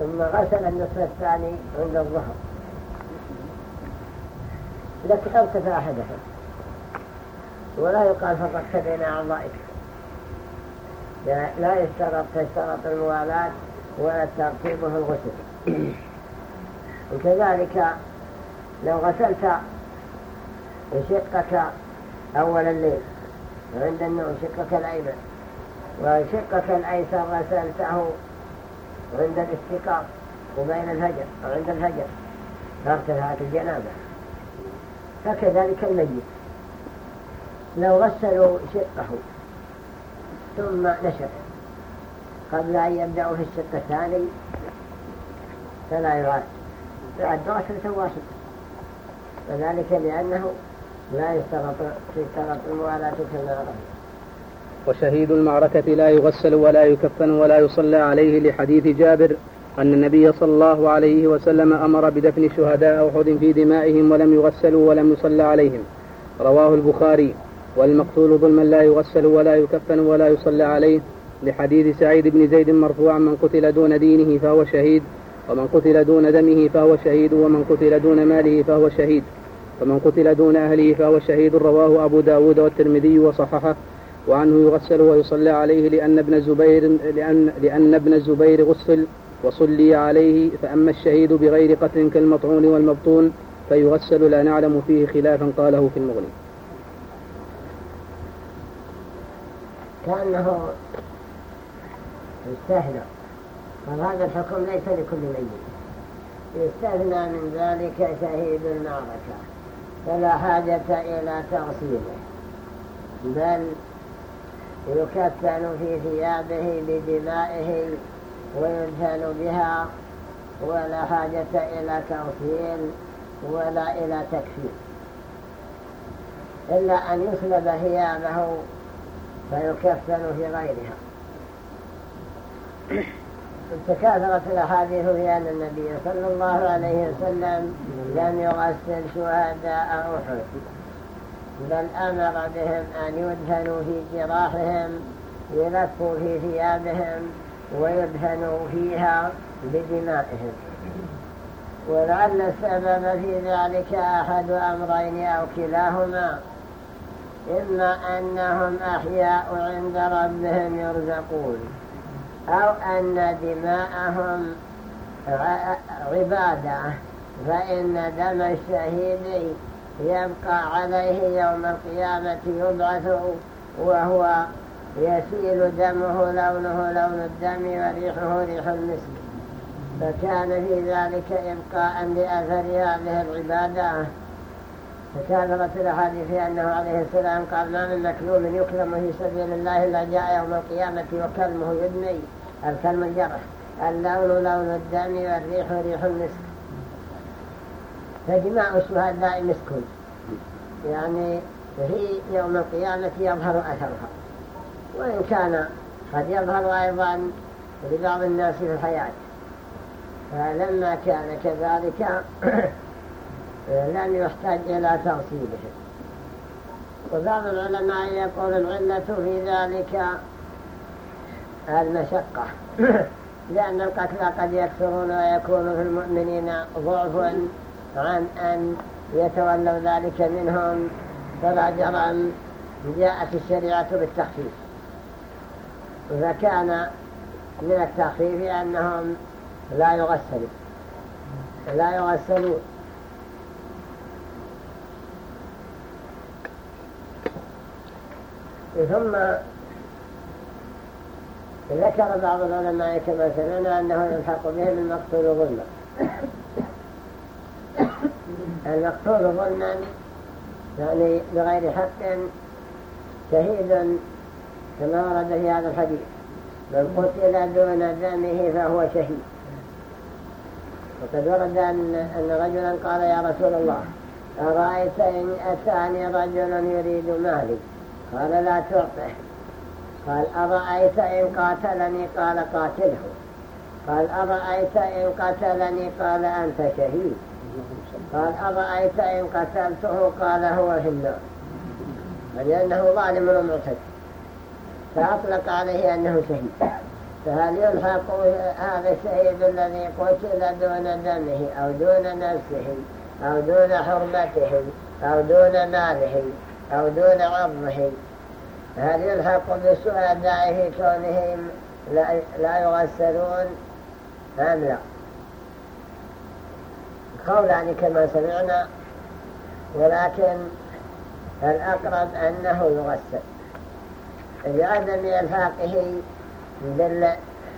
ثم غسل النصف الثاني عند الظهر. لكن ارتفع حدثا ولا يقال فرقت بين أعضائك لا يشترط تشترط الموالاة ولا الترتيب في الغسل. وكذلك لو غسلت شقك أول الليل عند النوم شقك الأيمن وشقك الأيسر غسلته عند الاستيقاظ وبين الفجر أو عند الفجر فارتفعت الجنابة فكذلك الميت. لو غسلوا شقه ثم نشف قبل أن يبدأوا في الشق الثاني فلا يراد يعد غسلة واحدة وذلك لأنه لا يشترط الموالاة كما رأيت وشهيد المعركة لا يغسل ولا يكفن ولا يصلى عليه لحديث جابر أن النبي صلى الله عليه وسلم أمر بدفن شهداء أحد في دمائهم ولم يغسلوا ولم يصلى عليهم. رواه البخاري. والمقتول ظلما لا يغسل ولا يكفن ولا يصلى عليه لحديث سعيد بن زيد مرفوعا من قتل دون دينه فهو شهيد ومن قتل دون دمه فهو شهيد ومن قتل دون ماله فهو شهيد ومن قتل دون أهله فهو شهيد رواه أبو داود والترمذي وصححه. وعنه يغسل ويصلى عليه لأن ابن الزبير لأن, لأن ابن الزبير غسل وصلي عليه فأما الشهيد بغير قتل كالمطعون والمبطون فيغسل لا نعلم فيه خلافا قاله في المغني. كأنه يستهنى وهذا الحكم ليس لكل ميت. يستثنى من ذلك شهيد المعركة. فلا حاجة إلى تغسيله. بل يكفن في ثيابه بدمائه ويدفن بها ولا حاجة إلى تغسيل ولا إلى تكفير إلا أن يسلب ثيابه فيكفن في غيرها. تكاثرت الأحاديث في أن النبي صلى الله عليه وسلم لم يغسل شهداء أحد. بل أمر بهم أن يدفنوا في جراحهم يلفوا في ثيابهم ويدفنوا فيها بدمائهم. ولعل السبب في ذلك أحد أمرين أو كلاهما. إما أنهم أحياء عند ربهم يرزقون أو أن دماءهم عبادة فإن دم الشهيد يبقى عليه يوم القيامة يبعث وهو يسيل دمه لونه لون الدم وريحه ريح المسك. فكان في ذلك إبقاء لأثر هذه العبادة. فكثرت الأحاديث أنه عليه السلام قال ما من مكلوم يكلم في سبيل الله إلا جاء يوم القيامة وكلمه يدني. الكلم الجرح. اللون لون الدم والريح ريح المسك. فجماع الشهداء مسك يعني في يوم القيامة يظهر أثرها. وإن كان قد يظهر أيضا لبعض الناس في الحياة. فلما كان كذلك لم يحتاج إلى تغسيله وبعض العلماء يقول العلة في ذلك المشقة. لأن القتلى قد يكثرون ويكون في المؤمنين ضعف عن أن يتولوا ذلك منهم فلا جرم جاءت الشريعة بالتخفيف. فكان من التخفيف أنهم لا يغسلوا. لا يغسلون. ثم ذكر بعض العلماء كما سمعنا أنه يلحق بهم المقتول ظلما المقتول ظلما يعني بغير حق شهيد كما ورد في هذا الحديث. من قتل دون دمه فهو شهيد. وقد ورد أن رجلا قال يا رسول الله أرأيت إن أتاني رجل يريد مالي؟ قال لا تعطه. قال أرأيت إن قاتلني؟ قال قاتله. قال أرأيت إن قتلني قال أنت شهيد. قال أرأيت إن قتلته؟ قال هو في النار لأنه ظالم ومعتد. فأطلق عليه أنه شهيد. فهل يلحق هذا الشهيد الذي قتل دون دمه أو دون نفسه أو دون حرمته أو دون ماله أو دون عرضه؟ هل يلحق بالشهداء في كونهم لا يغسلون؟ أم لا؟ قولان كما سمعنا ولكن الأقرب أنه يغسل. لعدم إلحاقه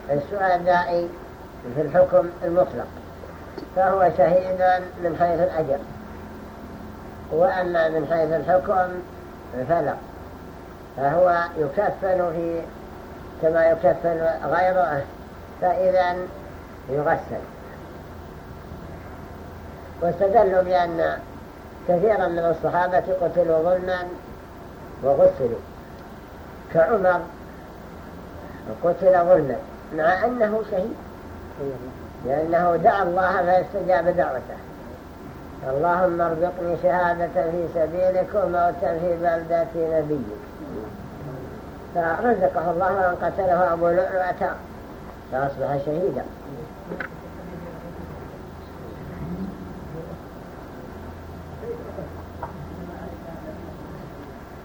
بالشهداء في الحكم المطلق فهو شهيد من حيث الأجر. وأما من حيث الحكم فلا فهو يكفن في كما يكفن غيره فإذا يغسل. واستدلوا بأن كثيرا من الصحابة قتلوا ظلما وغسلوا كعمر قتل ظلما مع أنه شهيد. لأنه دعا الله فاستجاب دعوته. اللهم ارزقني شهادة في سبيلك وموتا في بلدة نبيك. فرزقه الله وان قتله أبو لؤلؤة فأصبح شهيدا.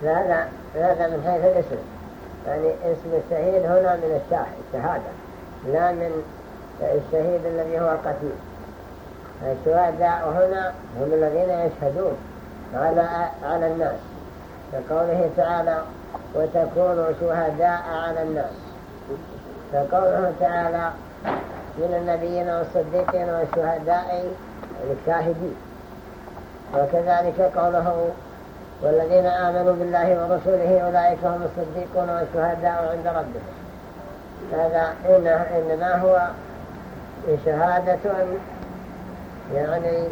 هذا هذا من حيث الاسم. يعني اسم الشهيد هنا من الشهادة لا من الشهيد الذي هو القتيل الشهداء هنا هم الذين يشهدون على على الناس. كقوله تعالى وتكونوا شهداء على الناس فقوله تعالى من النبيين والصديقين والشهداء الشاهدين وكذلك قوله والذين آمنوا بالله ورسوله أولئك هم الصديقون والشهداء عند ربهم. هذا إنما هو شهادة يعني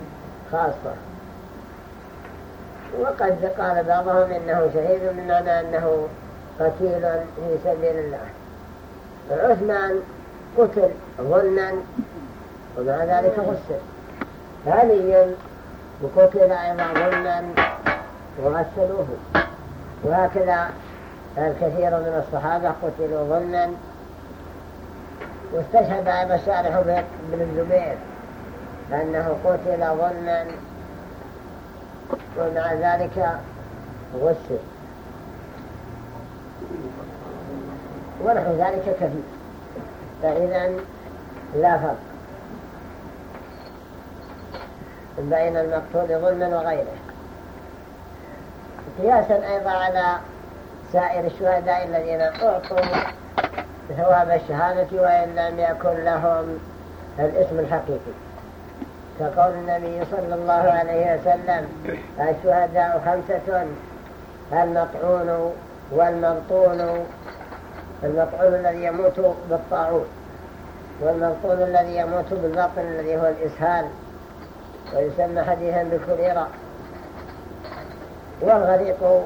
خاصة. وقد قال بعضهم إنه شهيد من معنى أنه قتيل في سبيل الله. عثمان قتل ظلما ومع ذلك غسل. علي وقتل أيضا ظلما وغسلوه. وهكذا الكثير من الصحابة قتلوا ظلما واستشهد صالح بن الزبير أنه قتل ظلما ومع ذلك غسل. ونحو ذلك كثير. فإذا لا فرق بين المقتول ظلما وغيره. قياسا أيضا على سائر الشهداء الذين أعطوا ثواب الشهادة وإن لم يكن لهم الاسم الحقيقي. كقول النبي صلى الله عليه وسلم الشهداء خمسة المطعون والمبطون المطعون الذي يموت بالطاعون والمبطون الذي يموت بالبطن الذي هو الإسهال. ويسمى حديثا بالكليرة والغريق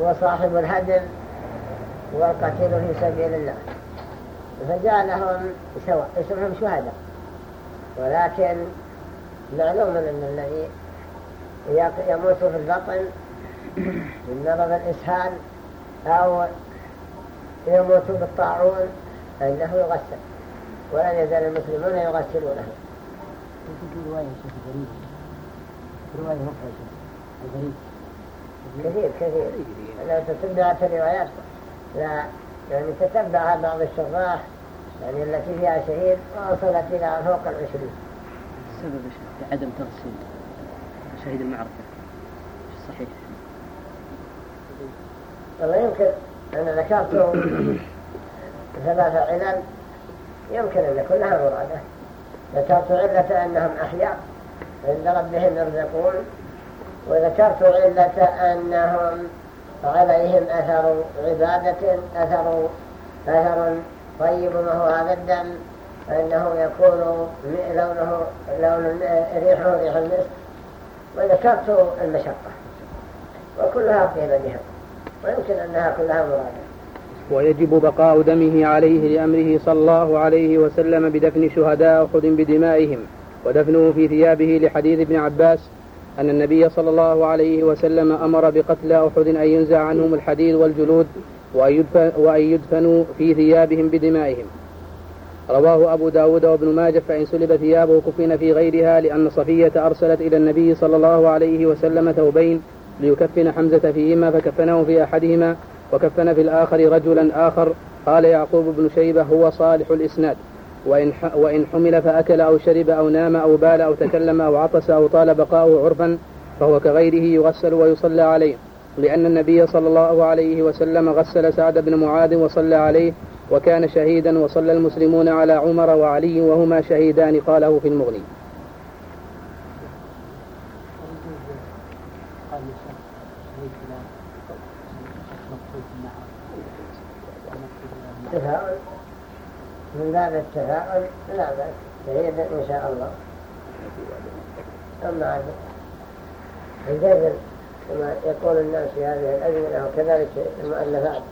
وصاحب الهدم والقتيل في سبيل الله. فجعلهم سواء اسمهم شهداء. ولكن معلوم أن الذي يموت في البطن من مرض الإسهال أو يموت بالطاعون فإنه يغسل. ولن يزال المسلمون يغسلونه. رواية شيخ غريب. رواية غريب. كثير كثير لو تتبعت الروايات. لا يعني تتبع بعض الشراح يعني التي فيها شهيد وصلت إلى فوق العشرين. السبب عدم تغسيل شهيد المعركة. صحيح. والله يمكن أنا ذكرت ثلاثة علل. يمكن أن كلها مرادة. ذكرت علة أنهم أحياء عند ربهم يرزقون. وذكرت علة أنهم عليهم أثر عبادة أثر أثر طيب وهو هذا الدم فإنه يكون لونه لون ريحه ريح المسك. وذكرت المشقة. وكلها قيل بها ويمكن أنها كلها مرادة. ويجب بقاء دمه عليه لأمره صلى الله عليه وسلم بدفن شهداء أحد بدمائهم ودفنه في ثيابه لحديث ابن عباس أن النبي صلى الله عليه وسلم أمر بقتل أحد أن ينزع عنهم الحديد والجلود وأن يدفنوا في ثيابهم بدمائهم. رواه أبو داود وابن ماجه فإن سلب ثيابه كفن في غيرها لأن صفية أرسلت إلى النبي صلى الله عليه وسلم ثوبين ليكفن حمزة فيهما فكفنه في أحدهما وكفن في الآخر رجلا آخر. قال يعقوب بن شيبة هو صالح الإسناد. وإن, وإن حمل فأكل أو شرب أو نام أو بال أو تكلم أو عطس أو طال بقاؤه عرفا فهو كغيره يغسل ويصلى عليه. لأن النبي صلى الله عليه وسلم غسل سعد بن معاذ وصلى عليه وكان شهيدا وصلى المسلمون على عمر وعلي وهما شهيدان قاله في المغني. تفاؤل من باب التفاؤل لا بأس شهيدا إن شاء الله. أما الجزم كما يقول الناس في هذه الأزمنة وكذلك المؤلفات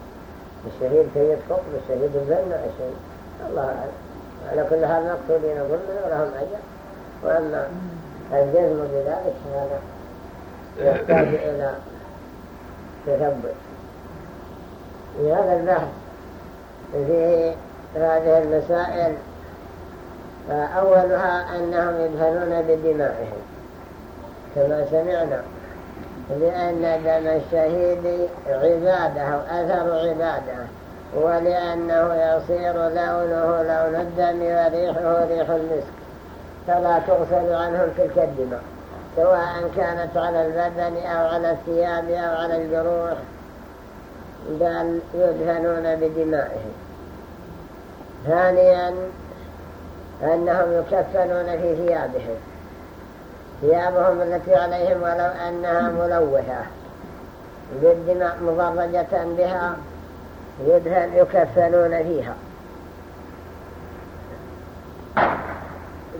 الشهيد سيد قطب الشهيد الزنة الشهيد الله أعلم. على كل حال مقصودين ظلمنا ولهم أجر وأما الجزم بذلك فهذا يحتاج إلى تثبت. في هذا البحث في هذه المسائل أولها أنهم يدفنون بدمائهم كما سمعنا لأن دم الشهيد عبادة أو أثر عبادة ولأنه يصير لونه لون الدم وريحه ريح المسك فلا تغسل عنهم تلك الدماء سواء كانت على البدن أو على الثياب أو على الجروح بل يدفنون بدمائهم. ثانيا أنهم يكفنون في ثيابهم. ثيابهم التي عليهم ولو أنها ملوثة. بالدماء مضرجة بها يدهن يكفنون فيها.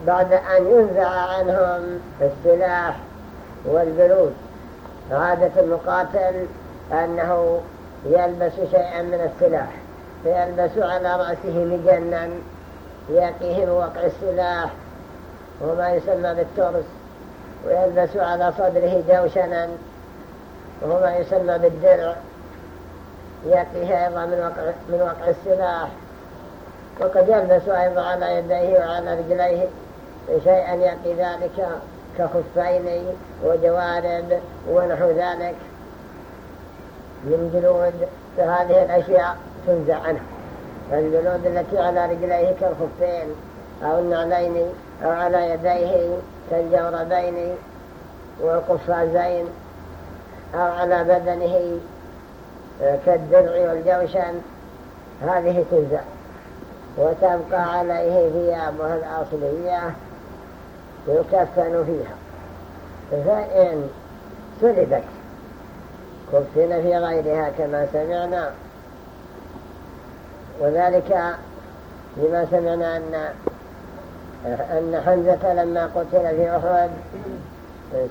بعد أن ينزع عنهم السلاح والبلود عادة المقاتل أنه يلبس شيئا من السلاح. فيلبس على رأسه مجنا يقيه وقع السلاح وما يسمى بالترس ويلبس على صدره جوشنا وهو ما يسمى بالدرع يأتيه أيضا من وقع, من وقع السلاح. وقد يلبس أيضا على يديه وعلى رجليه شيئا يأتي ذلك كخفين وجوارب ونحو ذلك. من جلود فهذه الأشياء. تنزع عنه. الجلود التي على رجليه كالخفين أو النعلين أو على يديه كالجوربين والقفازين أو على بدنه آه، كالدرع والجوشن هذه تنزع. وتبقى عليه ثيابه الأصلية يكفن فيها. فإن سلبت كفن في غيرها كما سمعنا وذلك لما سمعنا أن أن حمزة لما قتل في أحد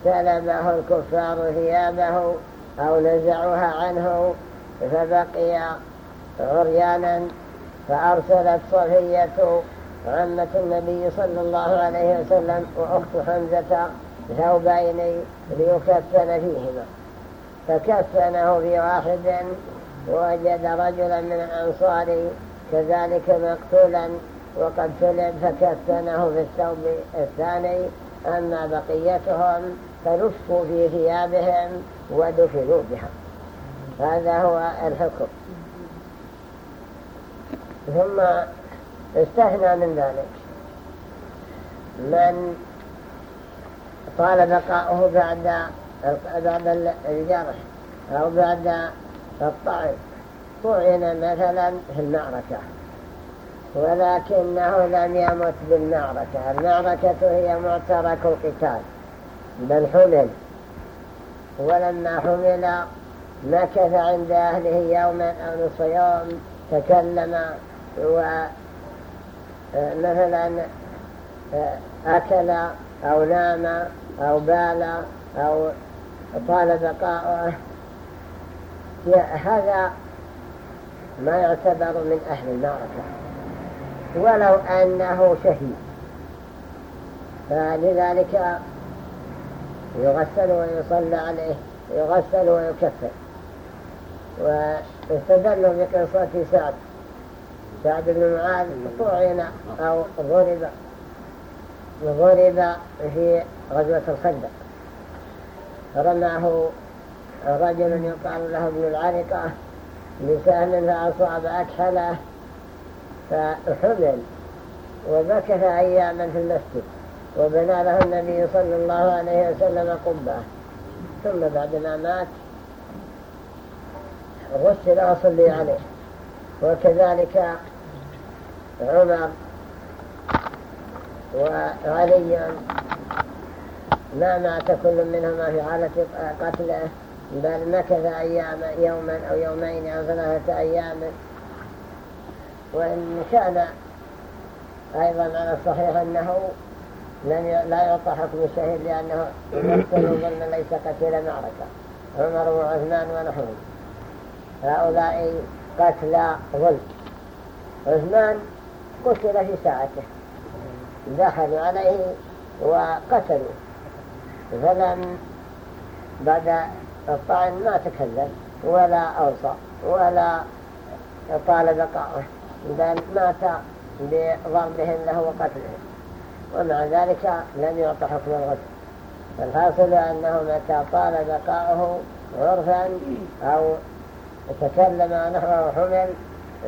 سلبه الكفار ثيابه أو نزعوها عنه فبقي عريانا فأرسلت صفية عمة النبي صلى الله عليه وسلم وأخت حمزة ثوبين ليكفن فيهما فكفنه في واحد ووجد رجلا من الأنصار كذلك مقتولا وقد سلب فكفنه في الثوب الثاني. أما بقيتهم فلفوا في ثيابهم ودفنوا بها. هذا هو الحكم. ثم استثنى من ذلك. من طال بقاؤه بعد بعد الجرح أو بعد الطعن طعن مثلا في المعركة ولكنه لم يمت بالمعركة. المعركة هي معترك القتال. بل حمل. ولما حمل مكث عند أهله يوما أو نصف يوم تكلم ومثلا أكل أو نام أو بال أو طال بقاؤه. هذا ما يعتبر من أهل المعركة. ولو أنه شهيد. فلذلك يغسل ويصلى عليه يغسل ويكفر. واستدلوا بقصة سعد. سعد بن معاذ طعن أو ضرب ضرب في غزوة الخندق. رماه رجل يقال له ابن العرقة بسهم فأصاب أكحلة فحمل ومكث أياما في المسجد وبنى له النبي صلى الله عليه وسلم قبة. ثم بعدما مات غسل وصلي عليه. وكذلك عمر وعلي ما مات كل منهما في حالة قتله. بل مكث أيام يوما أو يومين أو ثلاثة أيام. وإن كان أيضا على الصحيح أنه لم لا يعطى حكم الشهيد لأنه يقتل ظن ليس قتل معركة. عمر وعثمان ونحوهم هؤلاء قتلى ظلم. عثمان قتل في ساعته. دخلوا عليه وقتلوا. فلم بعد الطعن ما تكلم ولا أوصى ولا طال بقاءه بل مات بضربهم له وقتلهم ومع ذلك لم يعطى حكم الغسل فالحاصل أنه متى طال بقاؤه عرفا أو تكلم نحوه حمل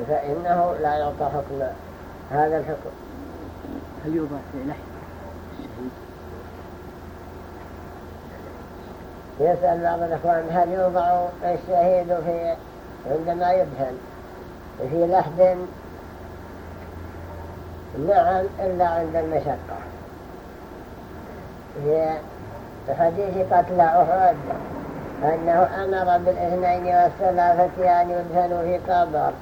فإنه لا يعطى حكم هذا الحكم. هل يوضع في لحم الشهيد يسأل بعض الأخوان هل يوضع الشهيد في عندما يدهن في لحد نعم إلا عند المشقة. في حديث قتل أحد أنه أمر بالاثنين والثلاثة أن يدهنوا في قبر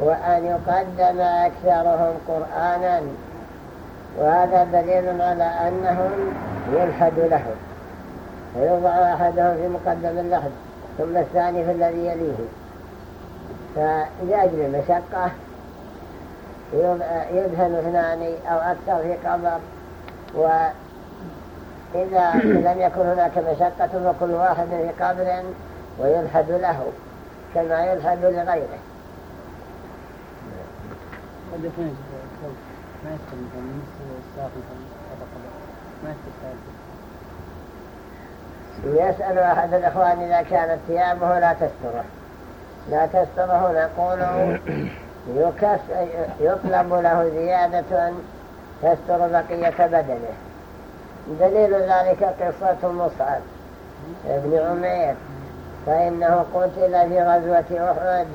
وأن يقدم أكثرهم قرآنا. وهذا دليل على أنهم يلحد لهم. فيوضع أحدهم في مقدم اللحد ثم الثاني في الذي يليه. فلأجل المشقة يدهن اثنان أو أكثر في قبر وإذا لم يكن هناك مشقة فكل واحد في قبر ويلحد له كما يلحد لغيره. ما يسأل أحد الإخوان إذا كانت ثيابه لا تستره. لا تستره نقول يطلب له زيادة تستر بقية بدنه. دليل ذلك قصة مصعب ابن عمير. فإنه قتل في غزوة أحد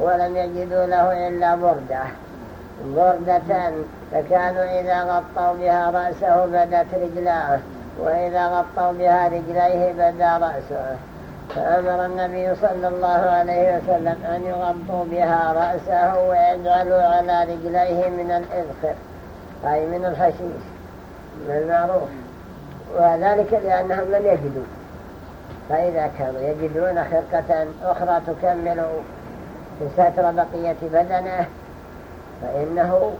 ولم يجدوا له إلا بردة. بردة فكانوا إذا غطوا بها رأسه بدت رجلاه. وإذا غطوا بها رجليه بدا رأسه. فأمر النبي صلى الله عليه وسلم أن يغطوا بها رأسه ويجعلوا على رجليه من الإذخر أي من الحشيش من المعروف. وذلك لأنهم لم يجدوا. فإذا كانوا يجدون خرقة أخرى تكمل ستر بقية بدنه فإنه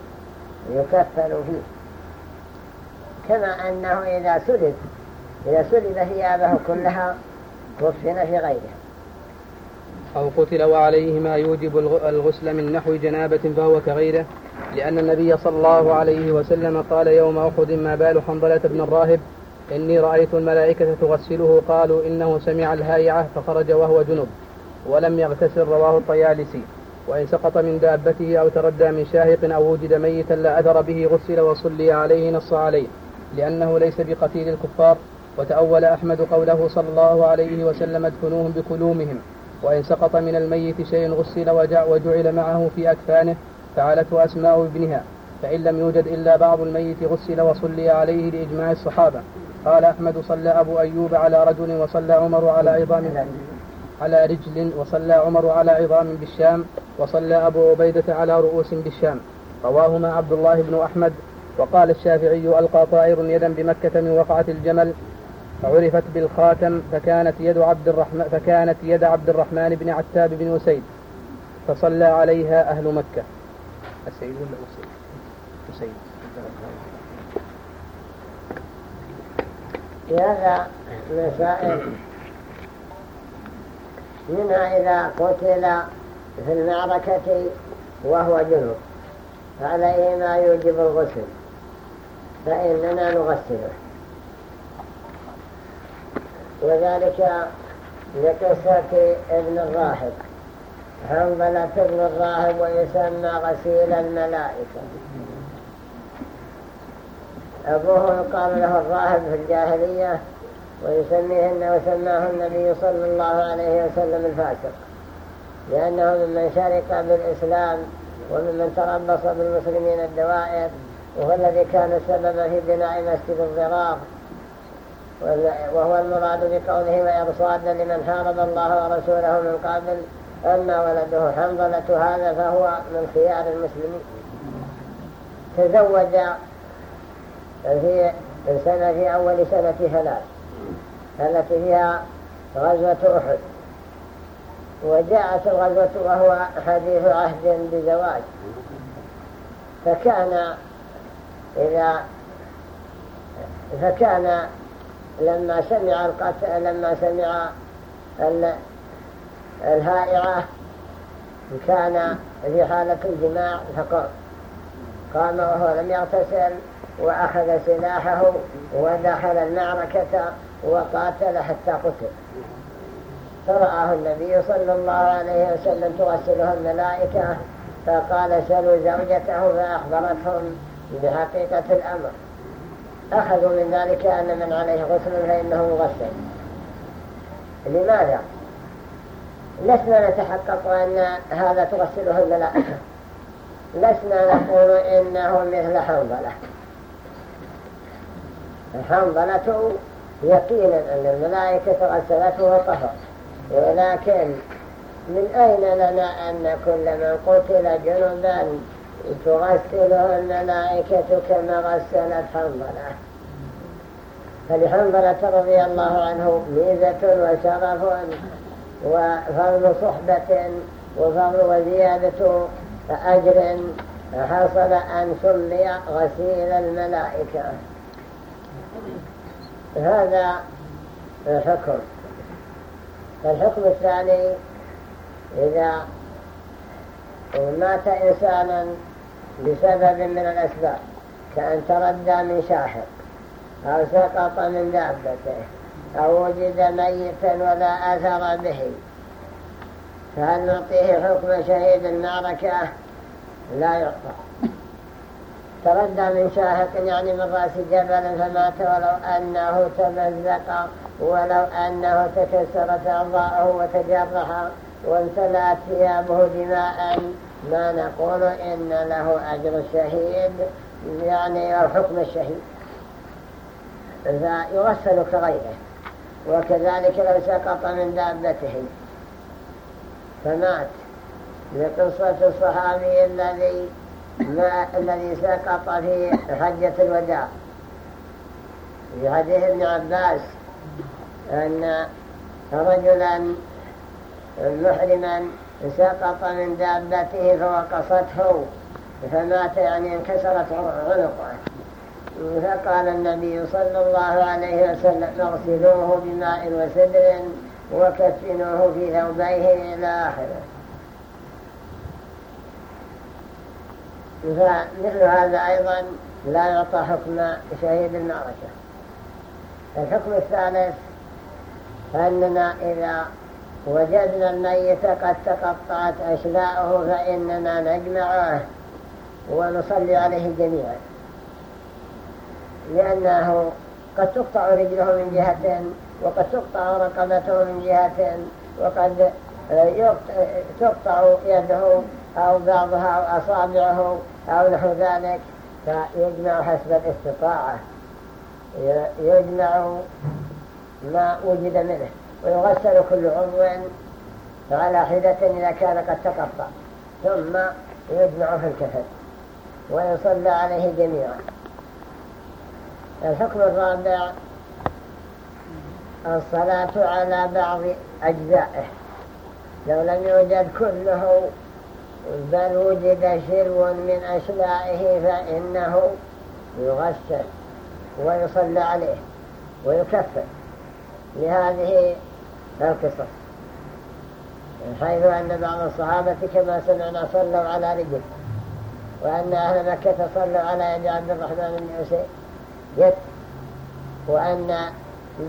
يكفل فيه. كما أنه إذا سلب إذا سلب ثيابه كلها كفن في غيره. أو قتل وعليه ما يوجب الغسل من نحو جنابة فهو كغيره لأن النبي صلى الله عليه وسلم قال يوم أحد ما بال حنظلة بن الراهب؟ إني رأيت الملائكة تغسله قالوا إنه سمع الهايعة فخرج وهو جنب ولم يغتسل رواه الطيالسي وإن سقط من دابته أو تردى من شاهق أو وجد ميتا لا أثر به غسل وصلي عليه نص عليه. لأنه ليس بقتيل الكفار وتأول أحمد قوله صلى الله عليه وسلم ادفنوهم بكلومهم وإن سقط من الميت شيء غسل وجعل معه في أكفانه فعلته أسماء ابنها فإن لم يوجد إلا بعض الميت غسل وصلي عليه لإجماع الصحابة. قال أحمد صلى أبو أيوب على رجل وصلى عمر على عظام على رجل وصلى عمر على عظام بالشام وصلى أبو عبيدة على رؤوس بالشام. رواهما عبد الله بن أحمد وقال الشافعي ألقى طائر يدا بمكة من وقعة الجمل فعرفت بالخاتم فكانت يد عبد الرحمن فكانت يد عبد الرحمن بن عتاب بن أسيد فصلى عليها أهل مكة. أسيد ولا أسيد؟ أسيد. في هذا مسائل. منها إذا قتل في المعركة وهو جنوب عليه ما يوجب الغسل. فإننا نغسله. وذلك لقصة ابن الراهب. حنظلة ابن الراهب ويسمى غسيل الملائكة. أبوه يقال له الراهب في الجاهلية ويسميهن وسماه النبي صلى الله عليه وسلم الفاسق. لأنه ممن شارك بالإسلام وممن تربص بالمسلمين الدوائر وهو الذي كان سببا في بناء مسجد الضرار وهو المراد بقوله وإرصاد لمن حارب الله ورسوله من قبل أما ولده حنظلة هذا فهو من خيار المسلمين. تزوج في السنة في أول سنة ثلاث التي فيها غزوة أحد. وجاءت الغزوة وهو حديث عهد بزواج. فكان إذا فكان لما سمع القتل لما سمع الهائعة كان في حالة الجماع فقام قام وهو لم يغتسل وأخذ سلاحه ودخل المعركة وقاتل حتى قتل. فرآه النبي صلى الله عليه وسلم تغسله الملائكة فقال سلوا زوجته فأخبرتهم بحقيقة الأمر. أخذوا من ذلك أن من عليه غسل فإنه مغسل. لماذا؟ لسنا نتحقق أن هذا تغسله الملائكة لسنا نقول إنه مثل حنظلة. الحنظلة يقينا أن الملائكة غسلته وطهر. ولكن من أين لنا أن كل من قتل جنبا تغسله الملائكة كما غسلت حنظلة فلحنظلة رضي الله عنه ميزة وشرف وفضل صحبة وفضل وزيادة أجر حصل أن سمي غسيل الملائكة. هذا الحكم. الحكم الثاني إذا مات إنسانا بسبب من الأسباب كأن تردى من شاحق أو سقط من دابته أو وجد ميتا ولا أثر به. فهل نعطيه حكم شهيد المعركة لا يعطى. تردى من شاهق يعني من رأس جبل فمات ولو أنه تمزق ولو أنه تكسرت أعضاءه وتجرح وامتلأت ثيابه دماء ما نقول إن له أجر الشهيد يعني أو حكم الشهيد فيغسل كغيره وكذلك لو سقط من دابته. فمات. لقصة الصحابي الذي ما الذي سقط في حجة الوداع. في حديث ابن عباس أن رجلا محرما سقط من دابته فوقصته فمات يعني انكسرت عنقه. فقال النبي صلى الله عليه وسلم اغسلوه بماء وسدر وكفنوه في ثوبيه إلى آخره. فمثل هذا أيضا لا يعطى حكم شهيد المعركة. الحكم الثالث أننا إذا وجدنا الميت قد تقطعت أشلاؤه فإننا نجمعه ونصلي عليه جميعا. لأنه قد تقطع رجله من جهة وقد تقطع رقبته من جهة وقد تقطع يده أو بعضها أو أصابعه أو نحو ذلك فيجمع حسب الاستطاعة. يجمع ما وجد منه. ويغسل كل عضو على حدة إذا كان قد تقطع ثم يجمع في الكفن ويصلى عليه جميعا. الحكم الرابع الصلاة على بعض أجزائه. لو لم يوجد كله بل وجد شرو من أشلائه فإنه يغسل ويصلى عليه ويكفر. لهذه القصص حيث أن بعض الصحابة كما سمعنا صلوا على رجل وأن أهل مكة صلوا على يد عبد الرحمن بن يد وأن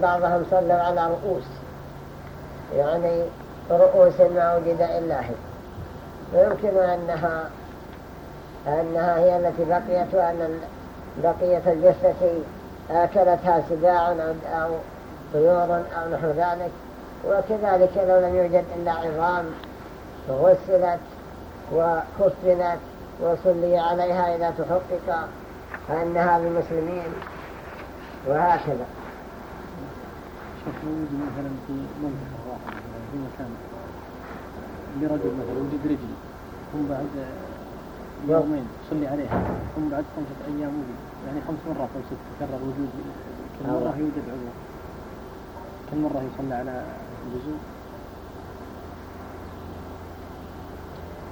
بعضهم صلوا على رؤوس يعني رؤوس ما وجد إلا هي ويمكن أنها أنها هي التي بقيت وأن بقية الجثة آكلتها سباع أو طيور أو نحو ذلك. وكذلك لو لم يوجد إلا عظام غسلت وكفنت وصلي عليها إذا تحقق فإنها للمسلمين وهكذا. موجود مثلا في منطقة واحدة في مكان. لرجل مثلا وجد رجل ثم بعد يومين صلي عليها ثم بعد خمسة أيام وجد يعني خمس مرات أو ست تكرر وجود. كل مرة يوجد عضو كل مرة يصلى على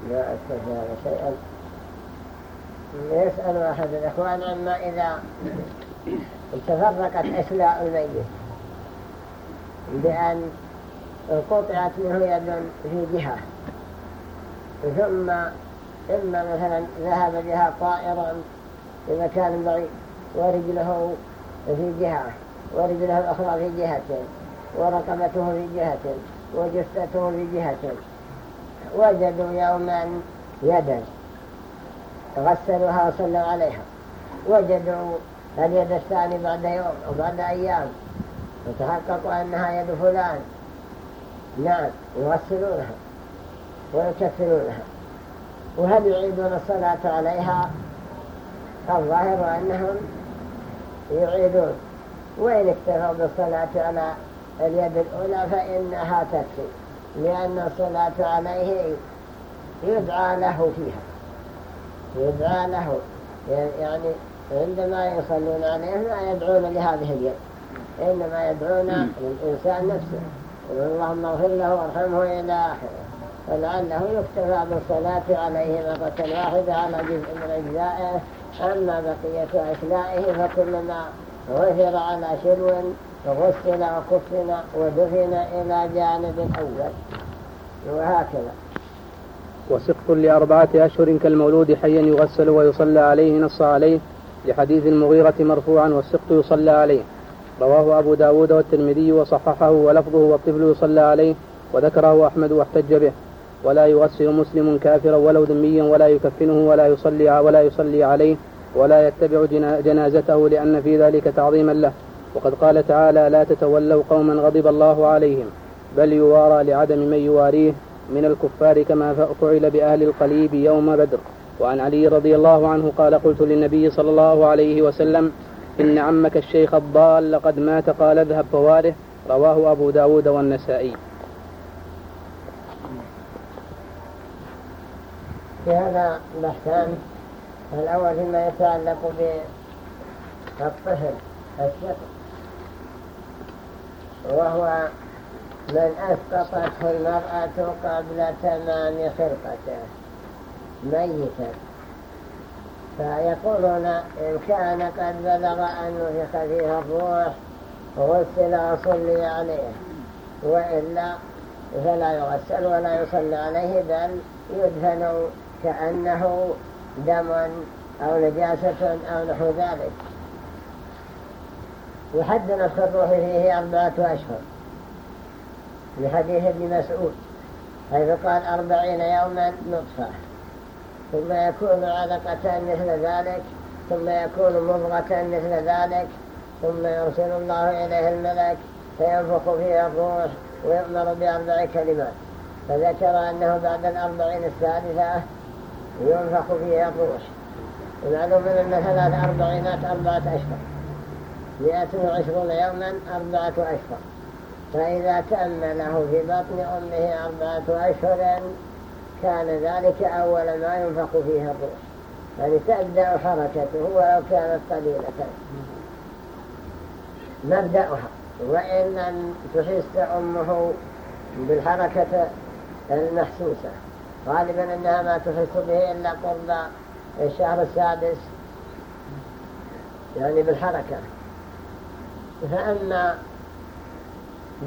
لا أستطيع هذا شيئا. يسأل أحد الإخوان عما إذا تفرقت أسلاء الميت بأن قطعت منه يد في جهة ثم إما مثلا ذهب بها طائر في مكان بعيد ورجله في جهة ورجله الأخرى في جهة ورقبته في جهة وجثته في جهة. وجدوا يوما يدا غسلوها وصلوا عليها. وجدوا اليد الثاني بعد يوم أو بعد أيام. وتحققوا أنها يد فلان. نعم يغسلونها ويكفرونها. وهل يعيدون الصلاة عليها؟ الظاهر أنهم يعيدون. وإن اكتفوا بالصلاة على اليد الأولى فإنها تكفي لأن الصلاة عليه يدعى له فيها. يدعى له يعني عندما يصلون عليه ما يدعون لهذه اليد إنما يدعون للإنسان نفسه. اللهم اغفر له وارحمه إلى آخره. فلعله يكتفى بالصلاة عليه مرة واحدة على جزء من أجزائه. أما بقية أشلائه فكلما غفر على شلو غسل وكفن ودفن إلى جانب الأول. وهكذا. وسقط لأربعة أشهر كالمولود حيا يغسل ويصلى عليه نص عليه لحديث المغيرة مرفوعا والسقط يصلى عليه. رواه أبو داود والترمذي وصححه ولفظه والطفل يصلى عليه وذكره أحمد واحتج به. ولا يغسل مسلم كافرا ولو ذميا ولا يكفنه ولا يصلي ولا يصلي عليه ولا يتبع جنازته لأن في ذلك تعظيما له. وقد قال تعالى لا تتولوا قوما غضب الله عليهم بل يوارى لعدم من يواريه من الكفار كما فعل بأهل القليب يوم بدر. وعن علي رضي الله عنه قال قلت للنبي صلى الله عليه وسلم إن عمك الشيخ الضال لقد مات قال اذهب فواره رواه أبو داود والنسائي. في هذا الأحكام الأول فيما يتعلق بالطفل الشق وهو من أسقطته المرأة قبل تمام خلقته. ميتا. فيقولون إن كان قد بلغ أن نفخ فيها الروح غسل وصلي عليه. وإلا فلا يغسل ولا يصلي عليه بل يدفن كأنه دم أو نجاسة أو نحو ذلك. وحد نفس الروح فيه أربعة أشهر. لحديث ابن مسعود حيث قال أربعين يوما نطفة. ثم يكون علقة مثل ذلك ثم يكون مضغة مثل ذلك ثم يرسل الله إليه الملك فينفخ فيه الروح ويؤمر بأربع كلمات. فذكر أنه بعد الأربعين الثالثة ينفخ فيه الروح. ومعلوم أن ثلاث أربعينات أربعة أشهر. مئة وعشرون يوما أربعة أشهر. فإذا تم له في بطن أمه أربعة أشهر كان ذلك أول ما ينفق فيه الروح. يعني تبدأ حركته ولو كانت قليلة. مبدأها. وإن لم تحس أمه بالحركة المحسوسة. غالبا أنها ما تحس به إلا قرب الشهر السادس. يعني بالحركة. فأما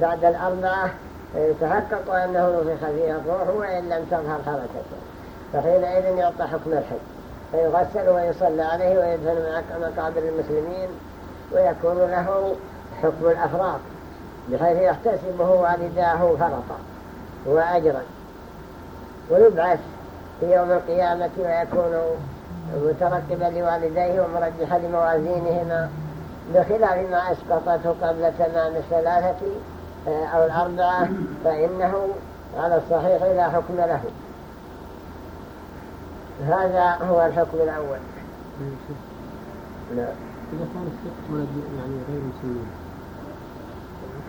بعد الأربعة يتحقق أنه نفخ فيها الروح وإن لم تظهر حركته. فحينئذ يعطى حكم الحج. فيغسل ويصلى عليه ويدفن مقابر المسلمين ويكون له حكم الأفراط بحيث يحتسبه والداه فرطا وأجرا. ويبعث في يوم القيامة ويكون مترتبا لوالديه ومرجحا لموازينهما. بخلاف ما أسقطته قبل تمام الثلاثة آه، أو الأربعة فإنه على الصحيح لا حكم له. هذا هو الحكم الأول. لا إذا كان السقط ولد يعني غير مسلمين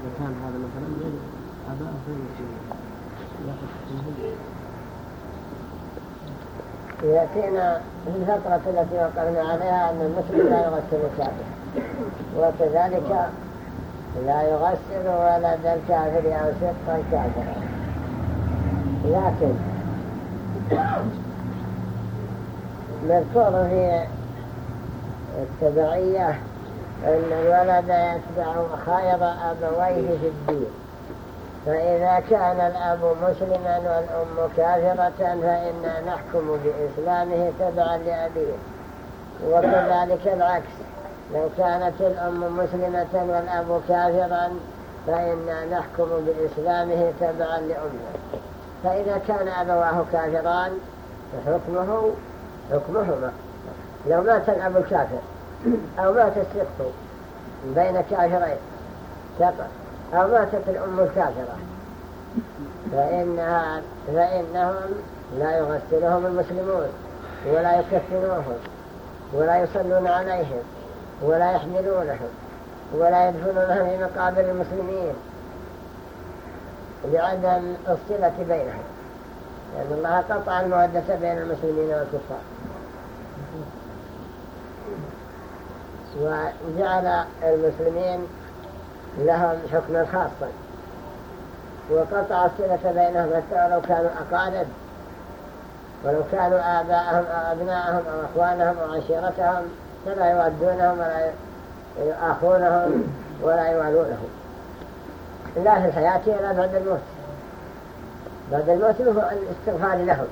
إذا كان هذا مثلا غير آباء غير مسلمين يأتينا في الفترة التي وقفنا عليها أن المسلم لا يغسل الكافر وكذلك لا يغسل ولد الكافر أو سقط الكافر. لكن مذكور في التبعية أن الولد يتبع خير أبويه في الدين. فإذا كان الأب مسلما والأم كافرة فإنا نحكم بإسلامه تبعا لأبيه. وكذلك العكس. لو كانت الأم مسلمة والأب كافرا فإنا نحكم بإسلامه تبعا لأمه. فإذا كان أبواه كافران فحكمه حكمهما لو مات الأب الكافر أو مات السقط بين كافرين أو ماتت الأم الكافرة فإنها فإنهم لا يغسلهم المسلمون ولا يكفنوهم ولا يصلون عليهم. ولا يحملونهم ولا يدفنونهم في مقابر المسلمين. لعدم الصلة بينهم. لأن الله قطع المودة بين المسلمين والكفار. وجعل المسلمين لهم حكما خاصا. وقطع الصلة بينهم حتى ولو كانوا أقارب. ولو كانوا آباءهم أو أبناءهم أو أخوانهم أو عشيرتهم. فلا يودونهم ولا يؤخونهم ولا يوالونهم لا في الحياة ولا بعد الموت بعد الموت هو الاستغفار لهم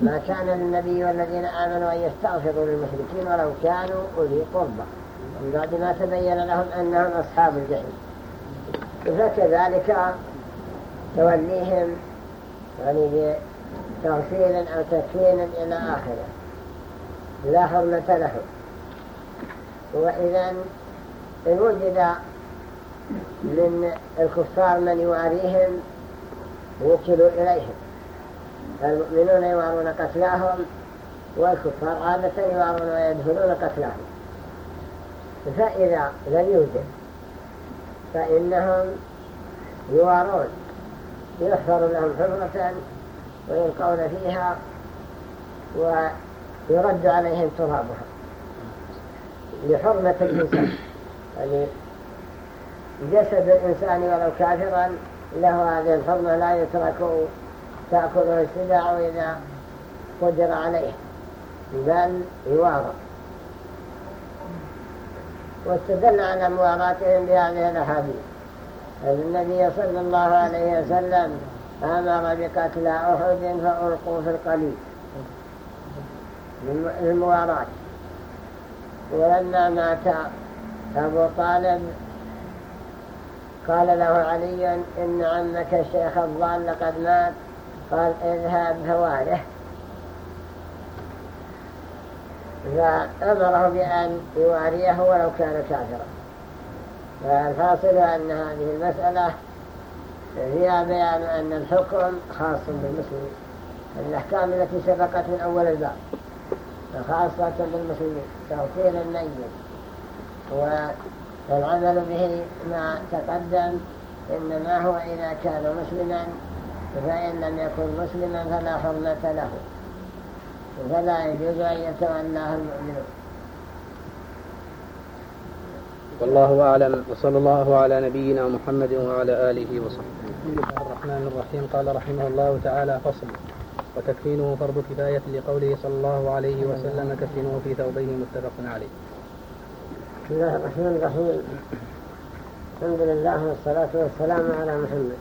ما كان للنبي والذين آمنوا أن يستغفروا للمشركين ولو كانوا أولي قربى من بعد ما تبين لهم أنهم أصحاب الجحيم فكذلك توليهم يعني بتغسيل أو تكفين إلى آخره لا حرمة لهم وإذا إن وجد من الكفار من يواريهم وكلوا إليهم. المؤمنون يوارون قتلاهم والكفار عادة يوارون ويدخلون قتلاهم. فإذا لم يوجد فإنهم يوارون يحفر لهم حفرة ويلقون فيها ويرد عليهم ترابها. لحرمة الإنسان. يعني جسد الإنسان ولو كافرا له هذه الحرمة لا يترك تأكله السباع إذا قدر عليه بل يوارى واستدل على مواراتهم بهذه الأحاديث. النبي صلى الله عليه وسلم أمر بقتل أحد فألقوا في القليل. المواراة ولما مات أبو طالب قال له علي إن عمك الشيخ الضال قد مات. قال اذهب فواله فأمره بأن يواريه ولو كان كافرا. فالحاصل أن هذه المسألة فيها بيان أن الحكم خاص بالمسلمين. الأحكام التي سبقت من أول الباب. خاصة بالمسلمين توفير الميت. والعمل به ما تقدم إنما هو إذا كان مسلما فإن لم يكن مسلما فلا حرمة له. فلا يجوز أن يتولاه المؤمنون. والله أعلم. وصلى الله على نبينا محمد وعلى آله وصحبه. بسم الله الرحمن الرحيم. قال رحمه الله تعالى فصل. وتكفينه فرض كفاية لقوله صلى الله عليه وسلم كفنوه في ثوبين متفق عليه. بسم الله الرحمن الرحيم. الحمد لله والصلاة والسلام على محمد.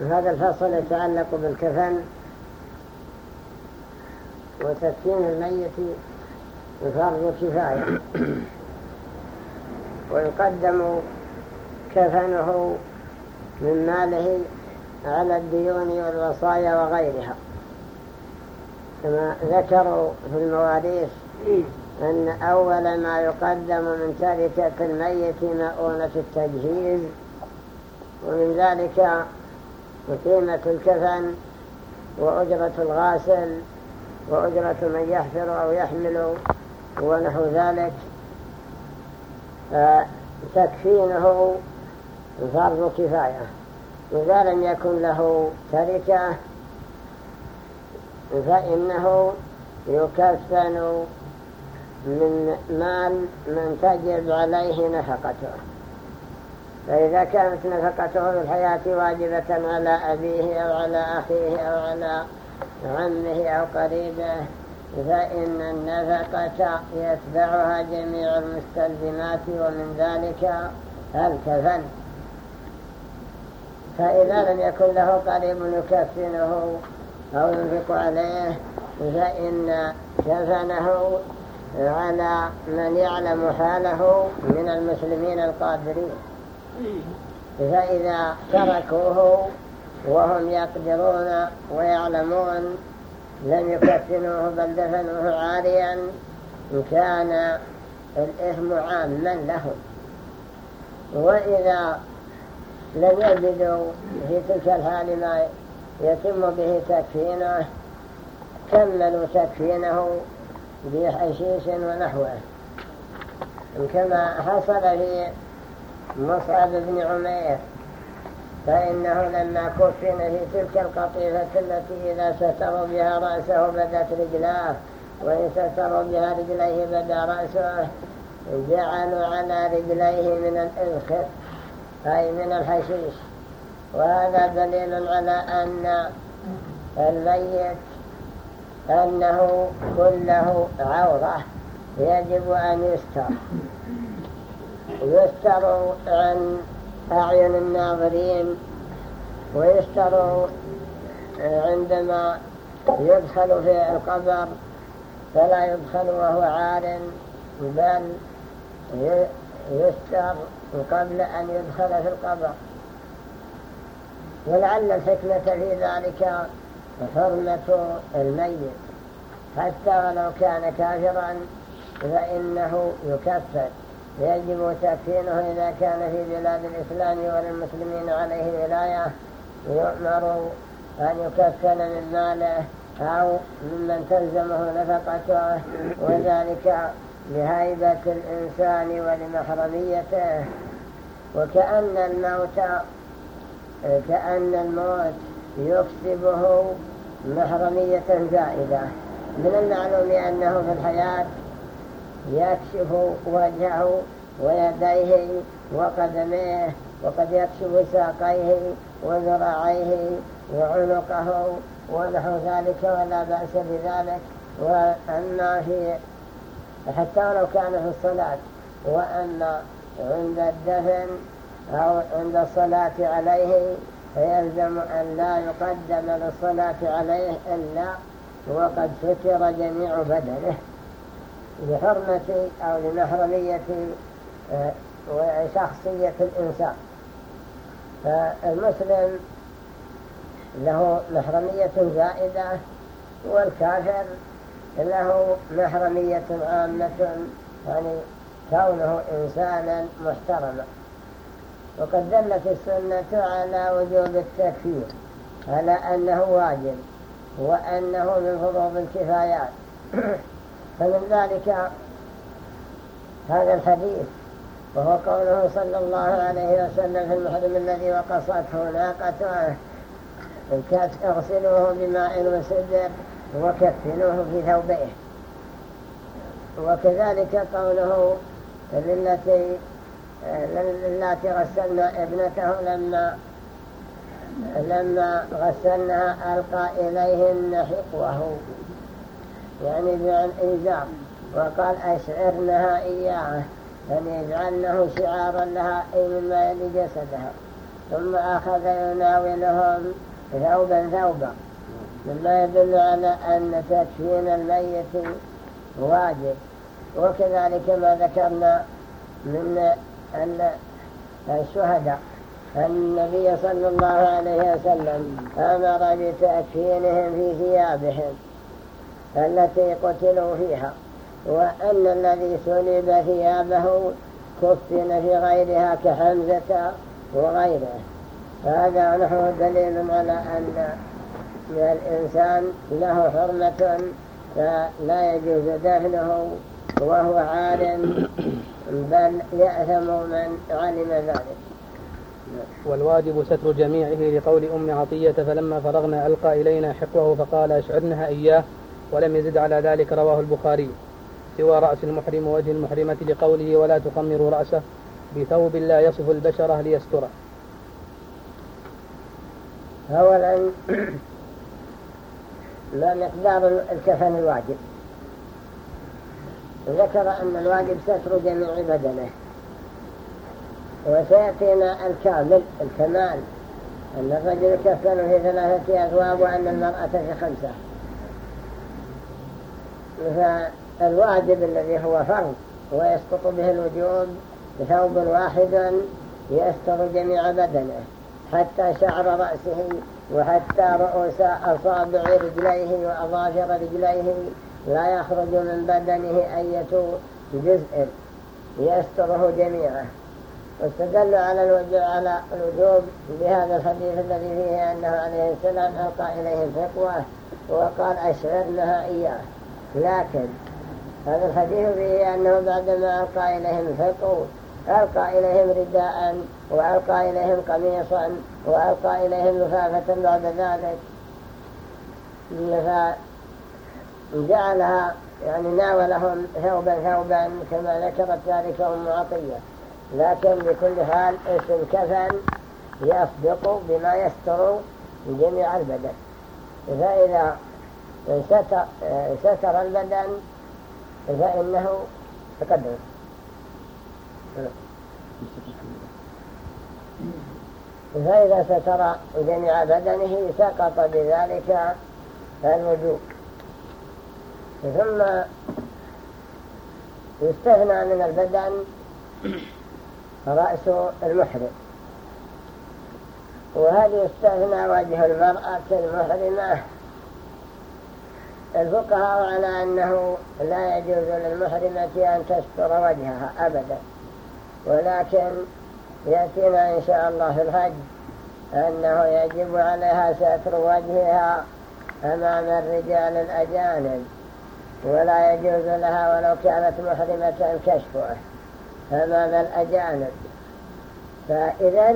هذا الفصل يتعلق بالكفن وتكفين الميت فرض كفاية. ويقدم كفنه من ماله على الديون والوصايا وغيرها. كما ذكروا في المواريث أن أول ما يقدم من تركة الميت مؤونة التجهيز ومن ذلك قيمة الكفن وأجرة الغاسل وأجرة من يحفر أو يحمل ونحو ذلك. تكفينه فرض كفاية. إذا لم يكن له تركة فإنه يكفن من مال من تجب عليه نفقته. فإذا كانت نفقته في الحياة واجبة على أبيه أو على أخيه أو على عمه أو قريبه فإن النفقة يتبعها جميع المستلزمات ومن ذلك الكفن. فإذا لم يكن له قريب يكفنه أو ينفق عليه فإن كفنه على من يعلم حاله من المسلمين القادرين. فإذا تركوه وهم يقدرون ويعلمون لم يكفنوه بل دفنوه عاريا كان الإثم عاما لهم. وإذا لم يجدوا في تلك الحال ما يتم به تكفينه كملوا تكفينه بحشيش ونحوه. كما حصل في مصعب بن عمير فإنه لما كفن في تلك القطيفة التي إذا ستروا بها رأسه بدت رجلاه وإن ستروا بها رجليه بدا رأسه جعلوا على رجليه من الإذخر أي من الحشيش. وهذا دليل على أن الميت أنه كله عورة يجب أن يستر. يستر عن أعين الناظرين ويستر عندما يدخل في القبر فلا يدخل وهو عار بل يستر قبل أن يدخل في القبر. ولعل الحكمة في ذلك حرمة الميت. حتى ولو كان كافرا فإنه يكفر. يجب تكفينه إذا كان في بلاد الإسلام وللمسلمين عليه ولاية. يؤمر أن يكفن من ماله أو ممن تلزمه نفقته وذلك لهيبة الإنسان ولمحرميته. وكأن الموت كأن الموت يكسبه محرمية زائدة. من المعلوم أنه في الحياة يكشف وجهه ويديه وقدميه وقد يكشف ساقيه وذراعيه وعنقه ونحو ذلك ولا بأس بذلك. وأما في حتى لو كان في الصلاة وأما عند الدفن أو عند الصلاة عليه فيلزم أن لا يقدم للصلاة عليه إلا وقد ستر جميع بدنه. لحرمة أو لمحرمية آه، وشخصية الإنسان. فالمسلم له محرمية زائدة والكافر له محرمية عامة يعني كونه إنسانا محترما. وقد دلت السنة على وجوب التكفير على أنه واجب وأنه من فروض الكفايات. فمن ذلك هذا الحديث وهو قوله صلى الله عليه وسلم في المحرم الذي وقصته ناقته اغسلوه بماء وسدر وكفنوه في ثوبيه وكذلك قوله للتي اللاتي غسلنا ابنته لما لما غسلناها ألقى إليهن حقوه. يعني بأن إيجاب وقال أشعرنها إياه يعني يجعلنه شعارا لها أي مما يلي جسدها. ثم أخذ يناولهم ثوبا ثوبا. مما يدل على أن تكفين الميت واجب. وكذلك ما ذكرنا من أن الشهداء النبي صلى الله عليه وسلم أمر بتأكفينهم في ثيابهم التي قتلوا فيها وأن الذي سلب ثيابه كفن في غيرها كحمزة وغيره. هذا نحو دليل على أن الإنسان له حرمة فلا يجوز دفنه وهو عالم بل يأثم من علم ذلك. والواجب ستر جميعه لقول أم عطية فلما فرغنا ألقى إلينا حقوه فقال أشعرنها إياه. ولم يزد على ذلك رواه البخاري. سوى رأس المحرم ووجه المحرمة لقوله ولا تخمروا رأسه. بثوب لا يصف البشرة ليستره. أولا ما مقدار الكفن الواجب. ذكر أن الواجب ستر جميع بدنه وسيأتينا الكامل الكمال. أن الرجل يكفن في ثلاثة أثواب وأن المرأة في خمسة. فالواجب الذي هو فرض ويسقط به الوجوب ثوب واحد يستر جميع بدنه حتى شعر رأسه وحتى رؤوس أصابع رجليه وأظافر رجليه. لا يخرج من بدنه أية جزء يستره جميعا. واستدل على الوجوب على الوجوب بهذا الحديث الذي فيه أنه عليه السلام ألقى إليهم فقوة وقال أشعرنها إياه. لكن هذا الحديث فيه أنه بعدما ألقى إليهم فقوة ألقى إليهم رداء وألقى إليهم قميصا وألقى إليهم لفافة بعد ذلك. فجعلها يعني ناولهم ثوبا ثوبا كما ذكرت ذلك أم عطية. لكن بكل حال اسم كفن يصدق بما يستر جميع البدن. فإذا ستر, ستر البدن فإنه تقدم. فإذا ستر جميع بدنه سقط بذلك الوجوب ثم يستثنى من البدن رأس المحرم. وهل يستثنى وجه المرأة المحرمة؟ الفقهاء على أنه لا يجوز للمحرمة أن تستر وجهها أبدا ولكن يأتينا إن شاء الله في الحج أنه يجب عليها ستر وجهها أمام الرجال الأجانب. ولا يجوز لها ولو كانت محرمة كشفه أمام الأجانب فإذا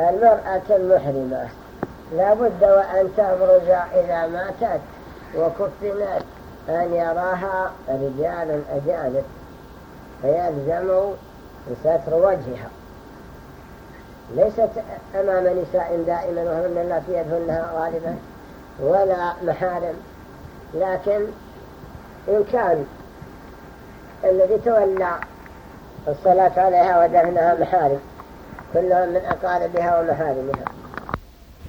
المرأة المحرمة لا بد وأن تبرز إذا ماتت وكفنت أن يراها رجال أجانب. فيلزم ستر وجهها. ليست أمام نساء دائما وهن التي يدهنها غالبا ولا محارم. لكن إن كان الذي تولى الصلاة عليها ودفنها محارم كلهم من أقاربها ومحارمها.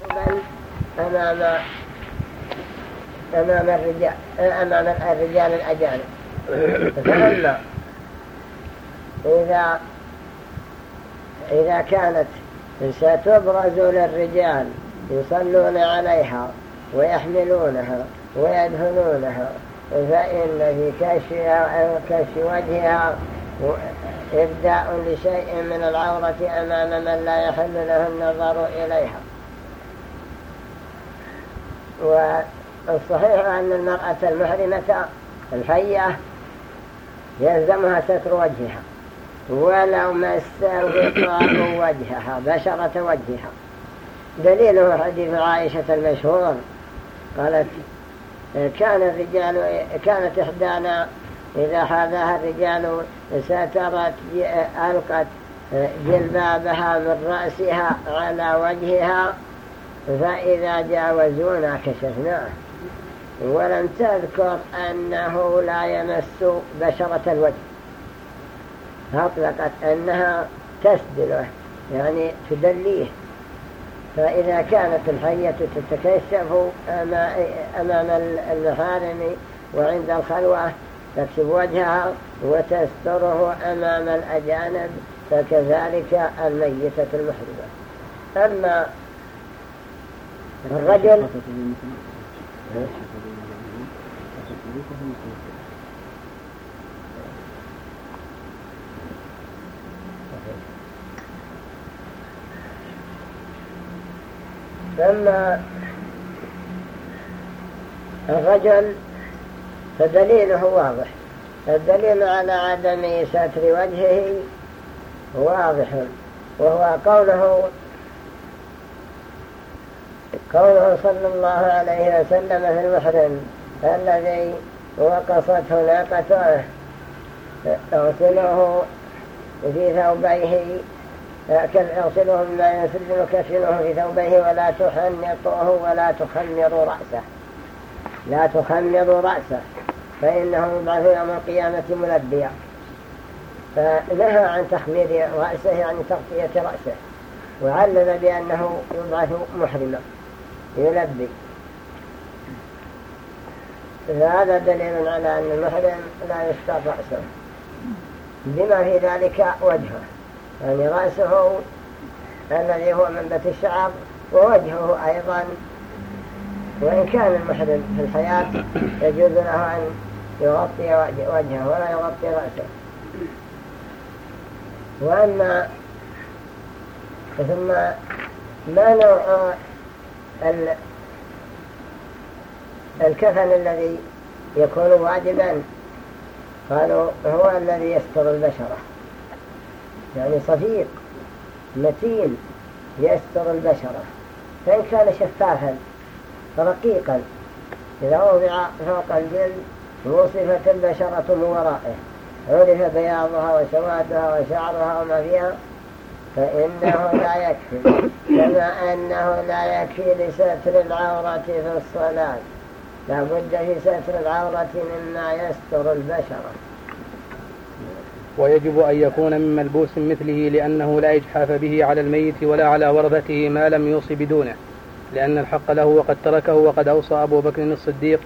بل أمام أمام الرجال أمام الرجال الأجانب. فأما إذا إذا كانت ستبرز للرجال يصلون عليها ويحملونها ويدهنونها فإن في كشف وجهها إبداء لشيء من العورة أمام من لا يحل له النظر إليها. والصحيح أن المرأة المحرمة الحية يلزمها ستر وجهها ولو مسه وجهها بشرة وجهها. دليله حديث عائشة المشهور قالت كان الرجال كانت إحدانا إذا حاذاها الرجال سترت ألقت جلبابها من رأسها على وجهها فإذا جاوزونا كشفناه. ولم تذكر أنه لا يمس بشرة الوجه. أطلقت أنها تسدله يعني تدليه. فإذا كانت الحية تتكشف أمام المحارم وعند الخلوة تكشف وجهها وتستره أمام الأجانب فكذلك الميتة المحرمة أما الرجل أما الرجل فدليله واضح. الدليل على عدم ستر وجهه واضح وهو قوله قوله صلى الله عليه وسلم في المحرم الذي وقصته ناقته اغسلوه في ثوبيه اغسلوه بما ينسل وكفنوه في ثوبيه ولا تحنطوه ولا تخمروا رأسه. لا تخمروا رأسه. فإنه يبعث يوم القيامة ملبيا. فنهى عن تخمير رأسه يعني تغطية رأسه. وعلم بأنه يبعث محرما. يلبي. فهذا دليل على أن المحرم لا يشتر رأسه. بما في ذلك وجهه. يعني رأسه الذي هو منبت الشعر ووجهه أيضا. وإن كان المحرم في الحياة يجوز له أن يغطي وجهه ولا يغطي رأسه. وأما ثم ما نوع الكفن الذي يكون واجبا؟ قالوا هو الذي يستر البشرة. يعني صفيق متين يستر البشرة فإن كان شفافا رقيقا إذا وضع فوق الجلد وصفت البشرة من ورائه عرف بياضها وسوادها وشعرها وما فيها فإنه لا يكفي كما أنه لا يكفي لستر العورة في الصلاة. لا بد في ستر العورة مما يستر البشرة ويجب أن يكون من ملبوس مثله لأنه لا يجحاف به على الميت ولا على ورثته ما لم يوصي بدونه لأن الحق له وقد تركه وقد أوصى أبو بكر الصديق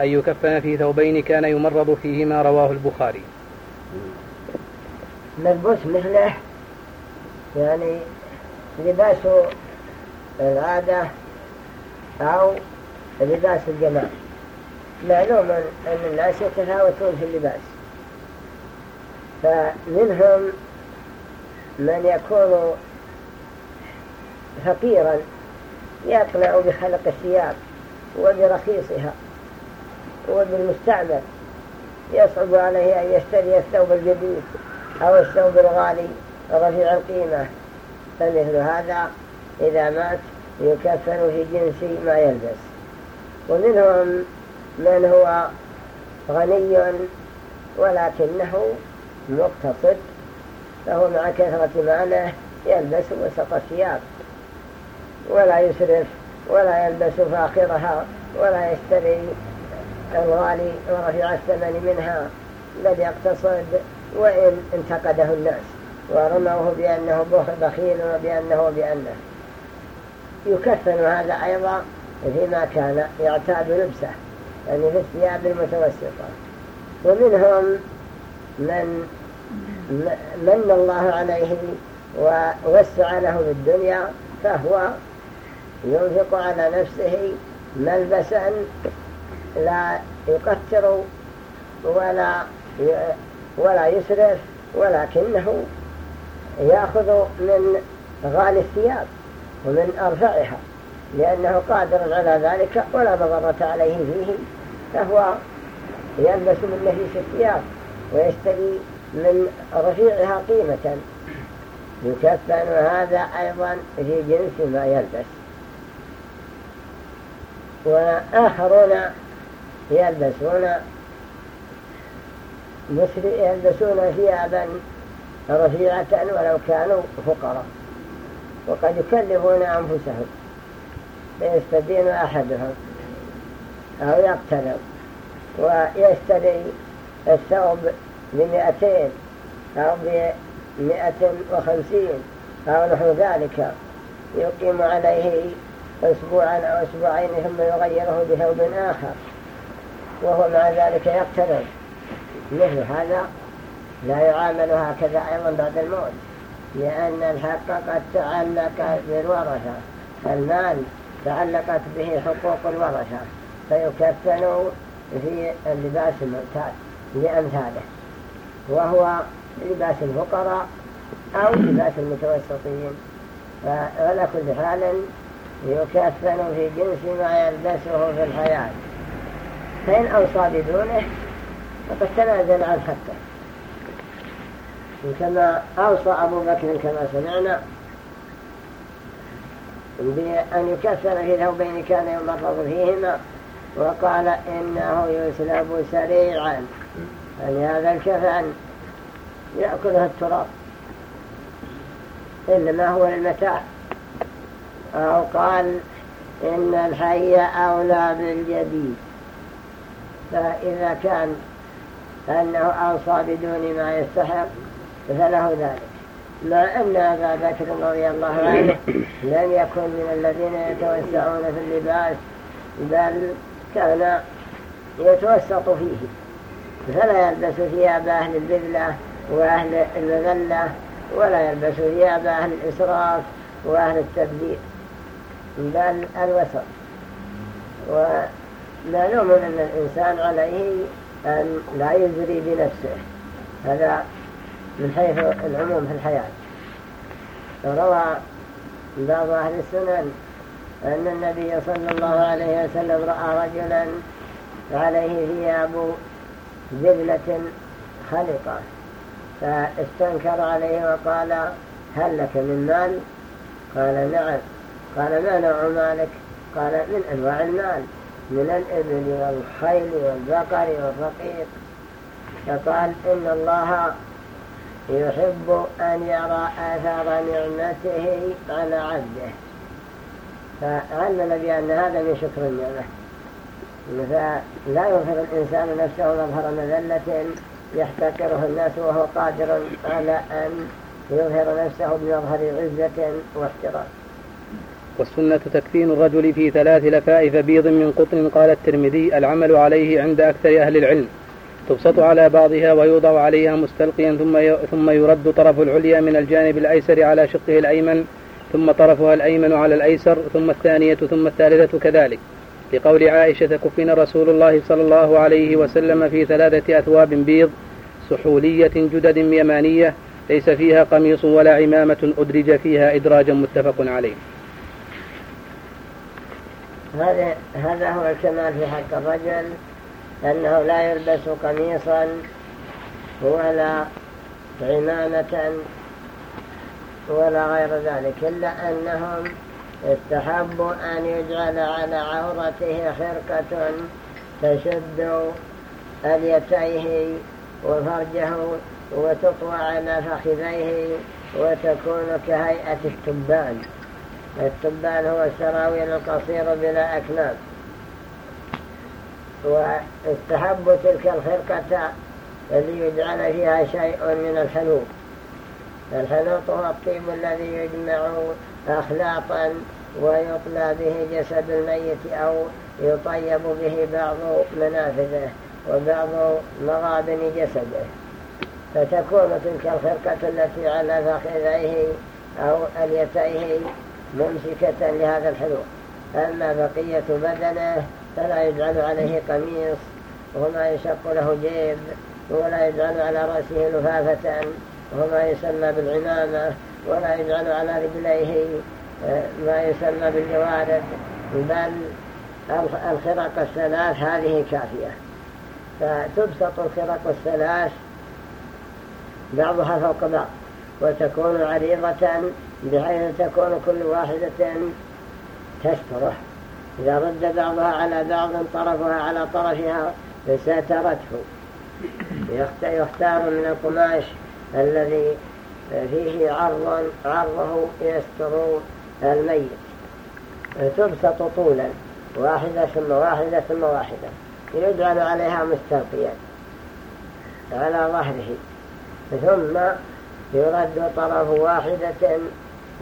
أن يكفن في ثوبين كان يمرض فيهما رواه البخاري. ملبوس مثله؟ يعني لباس العادة أو لباس الجمال. معلوم أن الناس يتفاوتون في اللباس. فمنهم من يكون فقيرا يقنع بخلق الثياب وبرخيصها وبالمستعمل يصعب عليه أن يشتري الثوب الجديد أو الثوب الغالي رفيع القيمة. فمثل هذا إذا مات يكفن في جنس ما يلبس. ومنهم من هو غني ولكنه مقتصد فهو مع كثرة ماله يلبس وسط الثياب. ولا يسرف ولا يلبس فاخرها ولا يشتري الغالي ورفع الثمن منها بل يقتصد وإن انتقده الناس. ورموه بأنه بخيل وبأنه بأنه. يكفن هذا أيضا فيما كان يعتاد لبسه يعني في الثياب المتوسطة. ومنهم من من الله عليه ووسع له الدنيا فهو ينفق على نفسه ملبسا لا يقتر ولا ولا يسرف ولكنه يأخذ من غالي الثياب ومن أرفعها لأنه قادر على ذلك ولا مضرة عليه فيه فهو يلبس من نفيس الثياب ويشتري من رفيعها قيمة. يكفن هذا أيضا في جنس ما يلبس. وآخرون يلبسون يلبسون ثيابا رفيعة ولو كانوا فقراء. وقد يكلفون أنفسهم فيستدين أحدهم أو يقترض ويشتري الثوب بمئتين أو بمئة وخمسين. أو نحو ذلك. يقيم عليه أسبوعا أو أسبوعين ثم يغيره بثوب آخر. وهو مع ذلك يقترب مثل هذا لا يعامل هكذا أيضا بعد الموت. لأن الحق قد تعلق بالورثة. المال تعلقت به حقوق الورثة. فيكفن في اللباس المعتاد لأمثاله. وهو لباس الفقراء أو لباس المتوسطين. فعلى كل حال يكفن في جنس ما يلبسه في الحياة. فإن أوصى بدونه فقد تنازل عن حقه. كما أوصى أبو بكر كما سمعنا بأن يكسر في ثوبين كان يمرض فيهما وقال إنه يسلب سريعا. فلهذا الكفن يأكلها التراب. إنما هو للمتاع. أو قال إن الحي أولى بالجديد فإذا كان أنه أوصى بدون ما يستحق فله ذلك. مع أن أبا بكر رضي الله عنه لم يكن من الذين يتوسعون في اللباس بل كان يتوسط فيه. فلا يلبس ثياب أهل البذلة وأهل المذلة ولا يلبس ثياب أهل الإسراف وأهل التبذير بل الوسط. ومعلوم أن الإنسان عليه أن لا يزري بنفسه. هذا من حيث العموم في الحياة. روى بعض أهل السنن أن النبي صلى الله عليه وسلم رأى رجلا عليه ثياب ذلة خلقة فاستنكر عليه وقال هل لك من مال؟ قال نعم. قال ما نوع مالك؟ قال من أنواع المال. من الإبل والخيل والبقر والرقيق. فقال إن الله يحب أن يرى آثار نعمته على عبده. فعلم بأن هذا من شكر النعمة. فلا يظهر الإنسان نفسه مظهر مذلة يحتكره الناس وهو قادر على أن يظهر نفسه بمظهر عزة واحترام. والسنة تكفين الرجل في ثلاث لفائف بيض من قطن قال الترمذي العمل عليه عند أكثر أهل العلم. تبسط على بعضها ويوضع عليها مستلقيا ثم ثم يرد طرف العليا من الجانب الأيسر على شقه الأيمن ثم طرفها الأيمن على الأيسر ثم الثانية ثم الثالثة كذلك. لقول عائشة كفن رسول الله صلى الله عليه وسلم في ثلاثة أثواب بيض سحولية جدد يمانية ليس فيها قميص ولا عمامة أدرج فيها إدراجا متفق عليه. هذا هذا هو الكمال في حق الرجل أنه لا يلبس قميصا ولا عمامة ولا غير ذلك إلا أنهم استحبوا أن يجعل على عورته خرقة تشد اليتيه وفرجه وتطوى على فخذيه وتكون كهيئة التبان. التبان هو السراويل القصير بلا أكناب واستحبوا تلك الخرقة الذي يجعل فيها شيء من الحنوط. الحنوط هو الطيب الذي يجمع أخلاطا ويطلى به جسد الميت أو يطيب به بعض منافذه وبعض مغابن جسده. فتكون تلك الخرقة التي على فخذيه أو أليتيه ممسكة لهذا الحلو. أما بقية بدنه فلا يجعل عليه قميص وما يشق له جيب ولا يجعل على رأسه لفافة وما يسمى بالعمامة ولا يجعل على رجليه آه، ما يسمى بالجوارد بل الخرق الثلاث هذه كافية. فتبسط الخرق الثلاث بعضها فوق بعض وتكون عريضة بحيث تكون كل واحدة تستره. إذا رد بعضها على بعض طرفها على طرفها سترته يختار من القماش الذي فيه عرض عرضه يستر الميت. تبسط طولا. واحدة ثم واحدة ثم واحدة. يجعل عليها مستلقيا على ظهره. ثم يرد طرف واحدة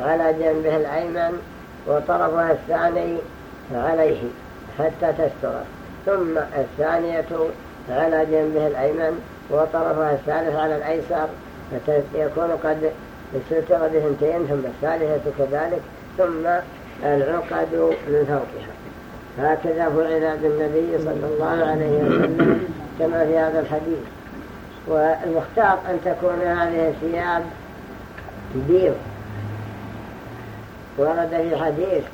على جنبه الأيمن وطرفها الثاني عليه حتى تستر. ثم الثانية على جنبه الأيمن وطرفها الثالث على الأيسر يكون قد ستر بثنتين ثم الثالثة كذلك ثم العقد من فوقها. هكذا فعل بالنبي صلى الله عليه وسلم كما في هذا الحديث. والمختار أن تكون هذه الثياب بيض ورد في حديث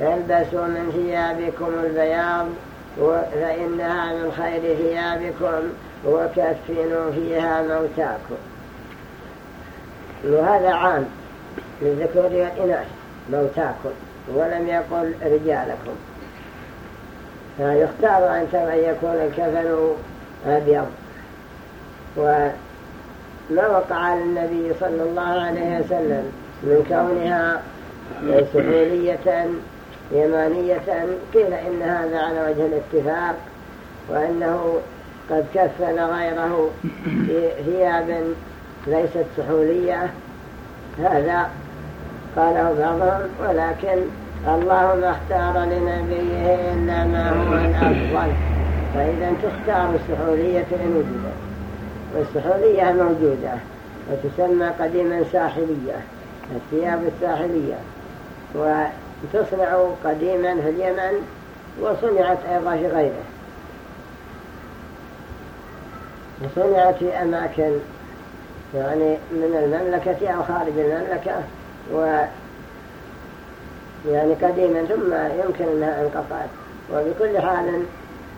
البسوا من ثيابكم البياض فإنها من خير ثيابكم وكفنوا فيها موتاكم. وهذا عام للذكور والإناث موتاكم ولم يقل رجالكم. فيختار أن يكون الكفن أبيض. وما وقع للنبي صلى الله عليه وسلم من كونها سحولية يمانية. قيل إن هذا على وجه الاتفاق وأنه قد كفن غيره ثياب ليست سحولية هذا قاله بعضهم ولكن الله ما اختار لنبيه إلا ما هو الأفضل. فإذا تختار السحولية إن وجدت والسحولية موجودة وتسمى قديما ساحلية الثياب الساحلية. وتصنع قديما في اليمن وصنعت أيضا في غيره. وصنعت في أماكن يعني من المملكة أو خارج المملكة و يعني قديما ثم يمكن أنها انقطعت. وبكل حال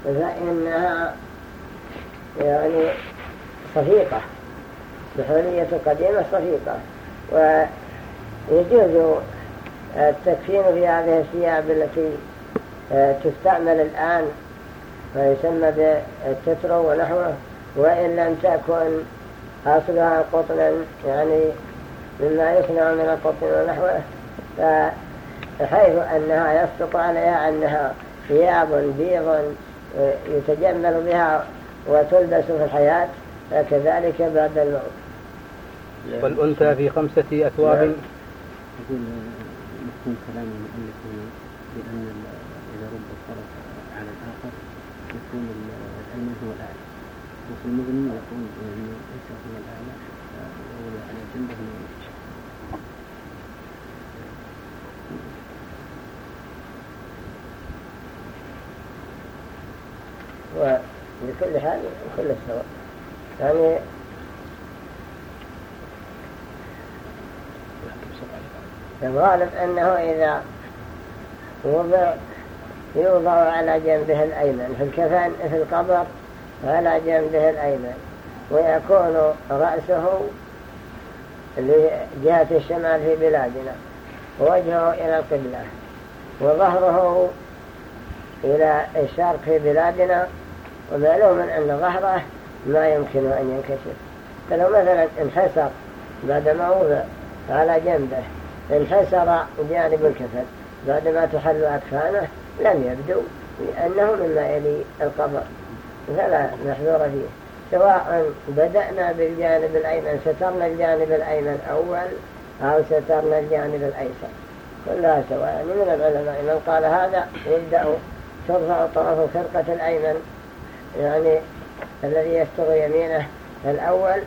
فإنها يعني صفيقة سحولية قديمة صفيقة. ويجوز التكفين في هذه الثياب التي تستعمل الآن ويسمى بالتترو ونحوه وإن لم تكن أصلها قطنا يعني مما يصنع من القطن ونحوه. فحيث أنها يصدق عليها أنها ثياب بيض يتجمل بها وتلبس في الحياة كذلك بعد الموت. والأنثى في خمسة أثواب. نعم. يقول مفهوم كلام المؤلف هنا بأن إذا رد الطرف على الآخر يكون المغني يقول أنه ليس هو الأعلى وهو على جنبه من ولكل حال كل السواء يعني الغالب أنه إذا وضع يوضع على جنبه الأيمن في الكفن في القبر على جنبه الأيمن. ويكون رأسه لجهة الشمال في بلادنا. ووجهه إلى القبلة. وظهره إلى الشرق في بلادنا. ومعلوم أن ظهره ما يمكن أن ينكشف. فلو مثلا انحسر بعدما وضع على جنبه انحسر جانب الكفل بعدما تحل أكفانه لم يبدو لأنه مما يلي القبر. فلا محذور فيه سواء بدأنا بالجانب الأيمن سترنا الجانب الأيمن أول أو سترنا الجانب الأيسر. كلها سواء. من العلماء من قال هذا؟ يبدأ ترفع طرف فرقة الأيمن يعني الذي يستر يمينه الأول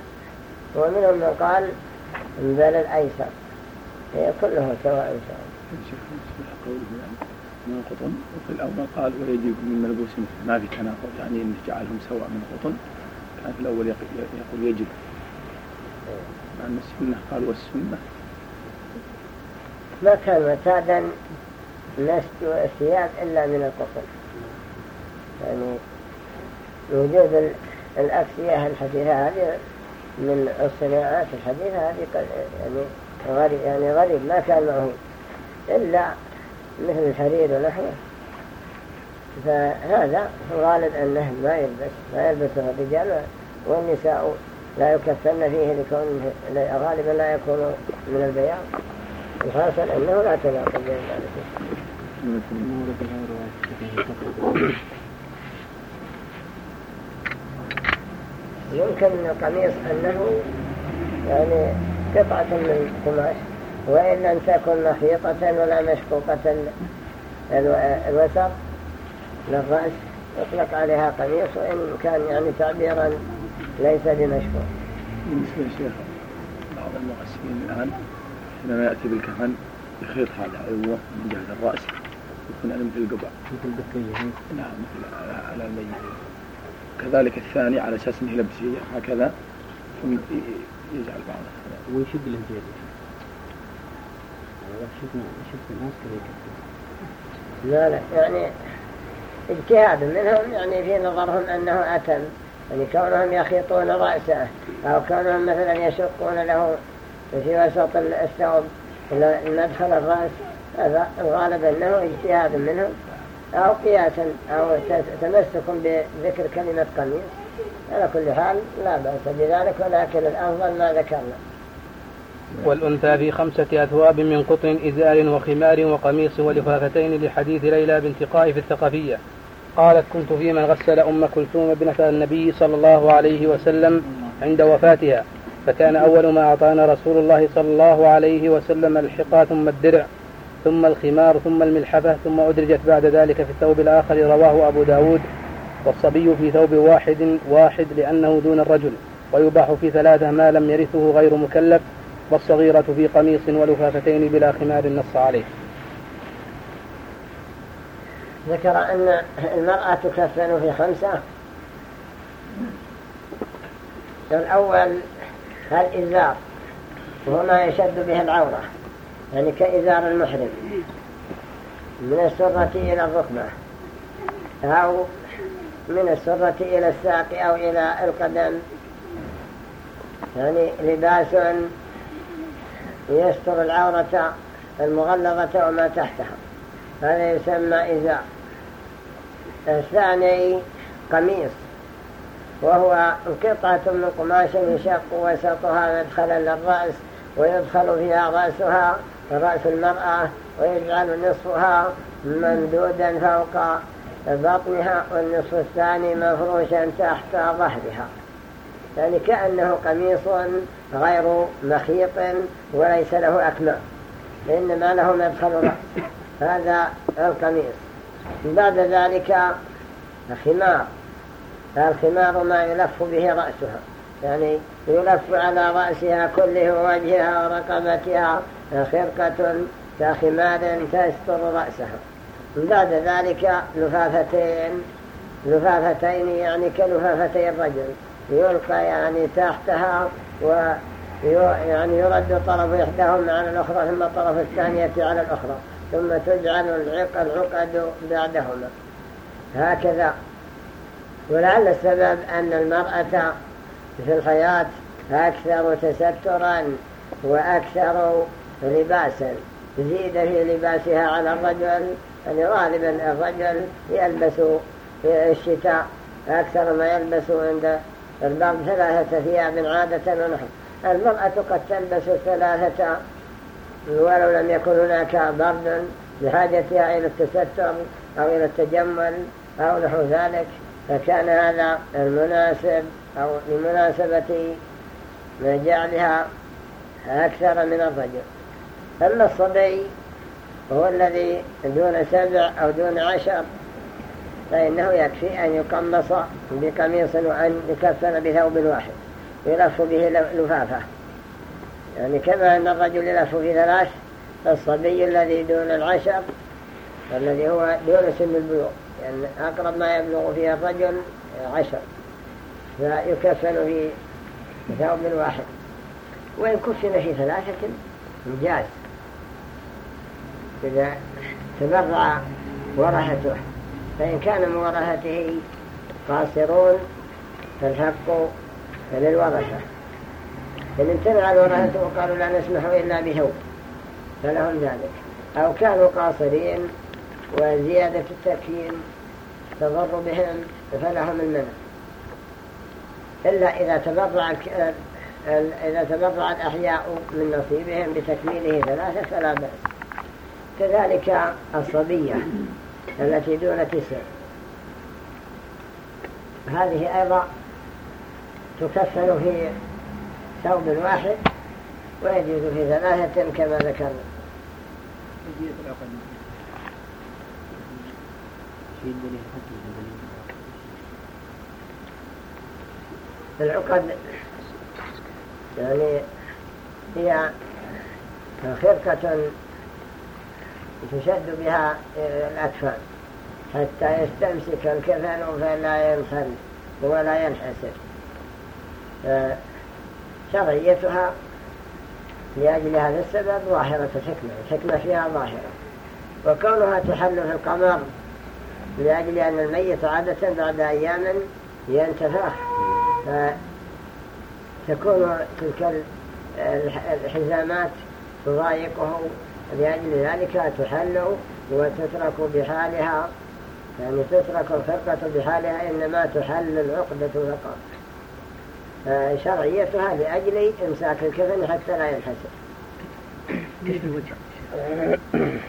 ومنهم من قال بل الأيسر. هي كله سواء سواء من القطن وفي الأول قال ويجب من ملبوس ما في تناقض يعني أنه جعلهم سواء من القطن. كان في الأول يقول يجب. مع أن السنة قال والسنة. ما كان معتادا نسج الثياب إلا من القطن. يعني وجود الأكسية الحديثة هذه من الصناعات الحديثة هذه يعني غريب يعني غريب ما كان معه إلا مثل الحرير ونحوه فهذا غالب أنه ما يلبس ما يلبسه الرجال والنساء لا يكفن فيه لكون غالبا لا يكون من البياض. الحاصل أنه لا تناقض بين ذلك. يمكن القميص أنه يعني قطعة من قماش. وإن لم تكن مخيطة ولا مشقوقة الوسط للرأس يطلق عليها قميص وإن كان يعني تعبيرا ليس بمشهور بالنسبة للشيخ بعض المغسلين الآن حينما يأتي بالكفن يخيط هذا عوة من جهة الرأس يكون على مثل القبع. مثل الدكية نعم مثل على الميت. كذلك الثاني على أساس أنه لبسية هكذا ثم يجعل بعضه. ويشد الجيد لا لا يعني اجتهاد منهم يعني في نظرهم أنه أتم يعني كونهم يخيطون رأسه أو كونهم مثلا يشقون له في وسط الثوب مدخل الرأس هذا الغالب أنه اجتهاد منهم أو قياسا أو تمسك بذكر كلمة قميص. على كل حال لا بأس بذلك ولكن الأفضل ما ذكرنا. والأنثى في خمسة أثواب من قطن إزار وخمار وقميص ولفافتين لحديث ليلى بنت قائف الثقفية. قالت كنت في من غسل أم كلثوم ابنة النبي صلى الله عليه وسلم عند وفاتها فكان أول ما أعطانا رسول الله صلى الله عليه وسلم الحقى ثم الدرع ثم الخمار ثم الملحفة ثم أدرجت بعد ذلك في الثوب الآخر رواه أبو داود والصبي في ثوب واحد واحد لأنه دون الرجل ويباح في ثلاثة ما لم يرثه غير مكلف والصغيرة في قميص ولفافتين بلا خمار نص عليه. ذكر أن المرأة تكفن في خمسة. الأول الإزار وهو ما يشد به العورة يعني كإزار المحرم من السرة إلى الركبة أو من السرة إلى الساق أو إلى القدم يعني لباس يستر العورة المغلظة وما تحتها. هذا يسمى إزار الثاني قميص وهو قطعة من قماش يشق وسطها مدخلا للرأس ويدخل فيها رأسها رأس المرأة ويجعل نصفها ممدودا فوق بطنها والنصف الثاني مفروشا تحت ظهرها. يعني كأنه قميص غير مخيط وليس له أكمام إنما له مدخل رأس. هذا القميص. بعد ذلك خمار الخمار ما يلف به رأسها يعني يلف على رأسها كله ووجهها ورقبتها. خرقة كخمار تستر رأسها. بعد ذلك لفافتين لفافتين يعني كلفافتي الرجل. يلقى يعني تحتها و يعني يرد طرف إحداهما على الأخرى ثم الطرف الثانية على الأخرى ثم تجعل العقد بعدهما. هكذا. ولعل السبب أن المرأة في الحياة أكثر تسترا وأكثر لباسا. زيد في لباسها على الرجل يعني غالبا الرجل يلبس في الشتاء أكثر ما يلبس عند البعض ثلاثة ثياب عادة ونحو. المرأة قد تلبس ثلاثة ولو لم يكن هناك برد بحاجتها إلى التستر أو إلى التجمل أو نحو ذلك. فكان هذا المناسب أو لمناسبة جعلها أكثر من الرجل. أما الصبي هو الذي دون سبع أو دون عشر فإنه يكفي أن يقمص بقميص وأن يكفن بثوب واحد يلف به لفافة. يعني كما أن الرجل يلف في ثلاث الصبي الذي دون العشر الذي هو دون سن البلوغ يعني أقرب ما يبلغ فيه الرجل عشر فيكفن في ثوب واحد. وإن كفن في ثلاثة جاز. إذا تبرع ورثته. فإن كان من ورثته قاصرون فالحق للورثة إن امتنع الورثة وقالوا لا نسمح إلا بثوب فلهم ذلك. أو كانوا قاصرين وزيادة التكفين تضر بهم فلهم المنع. إلا إذا تبرع إذا تبرع الأحياء من نصيبهم بتكميله ثلاثة فلا بأس. كذلك الصبية. التي دون تسع هذه أيضا تكفن في ثوب واحد ويجوز في ثلاثة كما ذكرنا. العقد يعني هي خرقة تشد بها الأكفان حتى يستمسك الكفن فلا ينخل ولا ينحسر. شرعيتها لأجل هذا السبب ظاهرة حكمة الحكمة فيها ظاهرة. وكونها تحل في القمر لأجل أن الميت عادة بعد أيام ينتفخ. فتكون تلك الحزامات تضايقه لأجل ذلك تحل وتترك بحالها يعني تترك الخرقة بحالها إنما تحل العقدة فقط. شرعيتها لأجل إمساك الكفن حتى لا ينحسر. كيف الوجه؟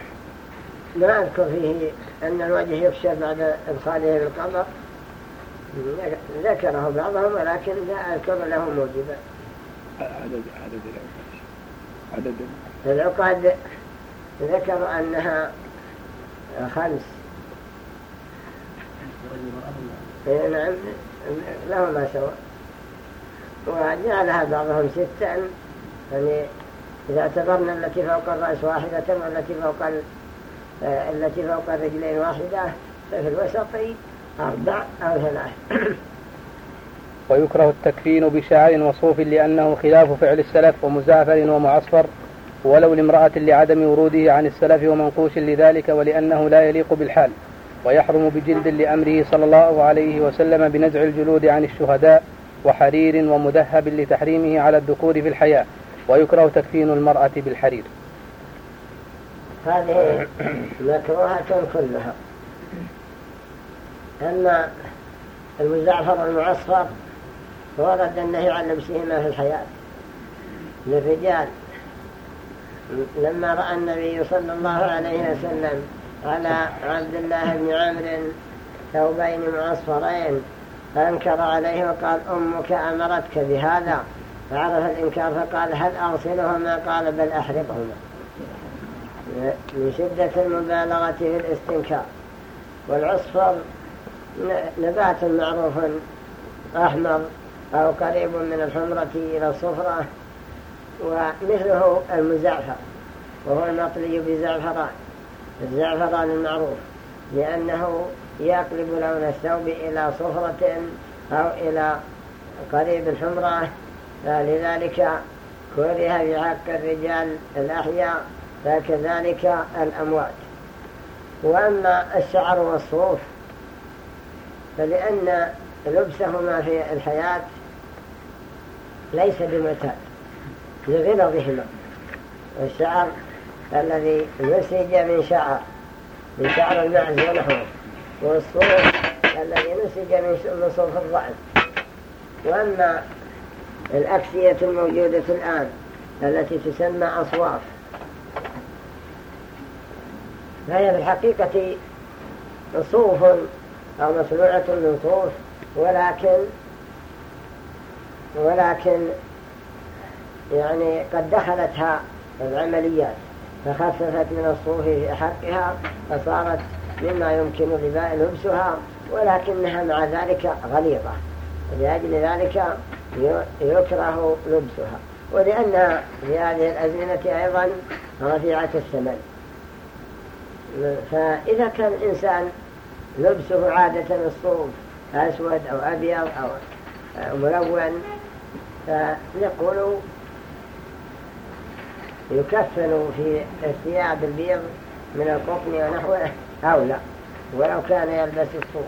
ما أذكر فيه أن الوجه يكشف بعد إدخاله بالقبر ذكره بعضهم ولكن لا أذكر له موجبا. عدد عدد عدد العقد ذكروا أنها خمس إيه، نعم. له ما سوى وجعلها بعضهم ستا يعني إذا اعتبرنا التي فوق الرأس واحدة والتي فوق آه، التي فوق الرجلين واحدة ففي الوسط أربع أو ثلاث ويكره التكفين بشعر وصوف لأنه خلاف فعل السلف ومزعفر ومعصفر. ولو لامرأة لعدم وروده عن السلف ومنقوش لذلك ولأنه لا يليق بالحال ويحرم بجلد لأمره صلى الله عليه وسلم بنزع الجلود عن الشهداء وحرير ومذهب لتحريمه على الذكور في الحياة ويكره تكفين المرأة بالحرير. هذه مكروهة كلها. أما المزعفر المعصفر ورد النهي عن لبسهما في الحياة للرجال. لما رأى النبي صلى الله عليه وسلم على عبد الله بن عمرو ثوبين معصفرين فأنكر عليه وقال أمك أمرتك بهذا. فعرف الإنكار فقال هل أغسلهما قال بل أحرقهما. من شدة المبالغة في الاستنكار. والعصفر نبات معروف أحمر أو قريب من الحمرة إلى الصفرة ومثله المزعفر وهو المطلي بزعفران الزعفران المعروف لأنه يقلب لون الثوب إلى صفرة أو إلى قريب الحمرة. لذلك كره في حق الرجال الأحياء فكذلك الأموات. وأما الشعر والصوف فلأن لبسهما في الحياة ليس بمعتاد لغلظهما الشعر الذي نسج من شعر من شعر المعز ونحوه والصوف الذي نسج من صوف الضعف. وأما الأكسية الموجودة الآن التي تسمى أصواف. فهي في الحقيقة صوف أو مصنوعة من صوف ولكن ولكن يعني قد دخلتها العمليات فخففت من الصوف في حقها فصارت مما يمكن لبسها ولكنها مع ذلك غليظة. لأجل ذلك يكره لبسها. ولأنها في هذه الأزمنة أيضا رفيعة الثمن. فإذا كان الإنسان لبسه عادة الصوف أسود أو أبيض أو ملون فنقول يكفن في الثياب البيض من القطن ونحوه أو لا ولو كان يلبس الصوف.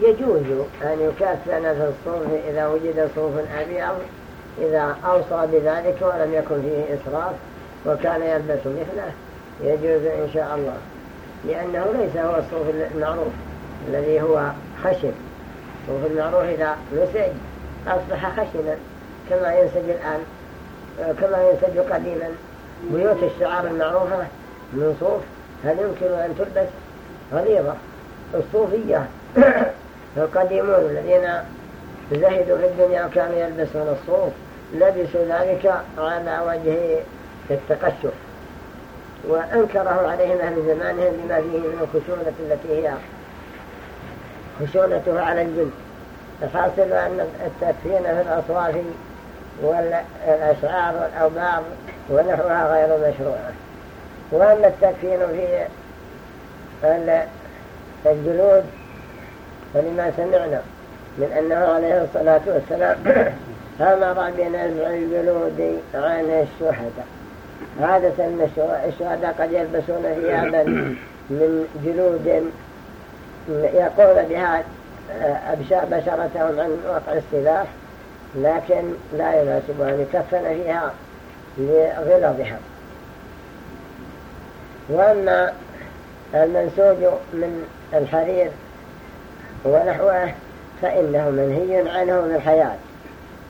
يجوز أن يكفن في الصوف إذا وجد صوف أبيض إذا أوصى بذلك ولم يكن فيه إسراف وكان يلبس مثله. يجوز إن شاء الله لأنه ليس هو الصوف المعروف الذي هو خشن الصوف المعروف إذا نسج أصبح خشنا كما ينسج الآن كما ينسج قديما. بيوت الشعار المعروفة من صوف هل يمكن أن تلبس غليظة؟ الصوفية القديمون الذين زهدوا في الدنيا وكانوا يلبسون الصوف لبسوا ذلك على وجه التقشف. وأنكره عليهم أهل زمانهم لما فيه من الخشونة التي هي خشونته على الجن الحاصل أن التكفين في الأصواف والأشعار والأوبار ونحوها غير مشروعة. وأما التكفين في الجلود فلما سمعنا من أنه عليه الصلاة والسلام أمر بنزع الجلود عن الشهداء. عادة الشهداء قد يلبسون ثيابا من جلود يقول بها بشرتهم عن وقع السلاح لكن لا يناسب أن يكفن فيها لغلظها وأما المنسوج من الحرير ونحوه فإنه منهي عنه في الحياة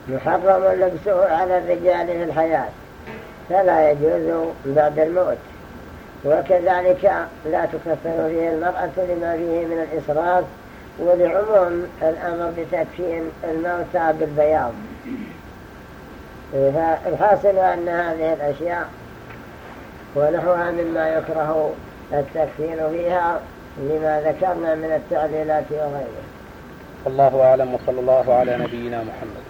محرم لبسه على الرجال في الحياة فلا يجوز بعد الموت. وكذلك لا تكفن فيه المرأة لما فيه من الإسراف ولعموم الأمر بتكفين الموتى بالبياض. فالحاصل أن هذه الأشياء ونحوها مما يكره التكفين فيها لما ذكرنا من التعليلات وغيره. والله أعلم وصلى الله على نبينا محمد.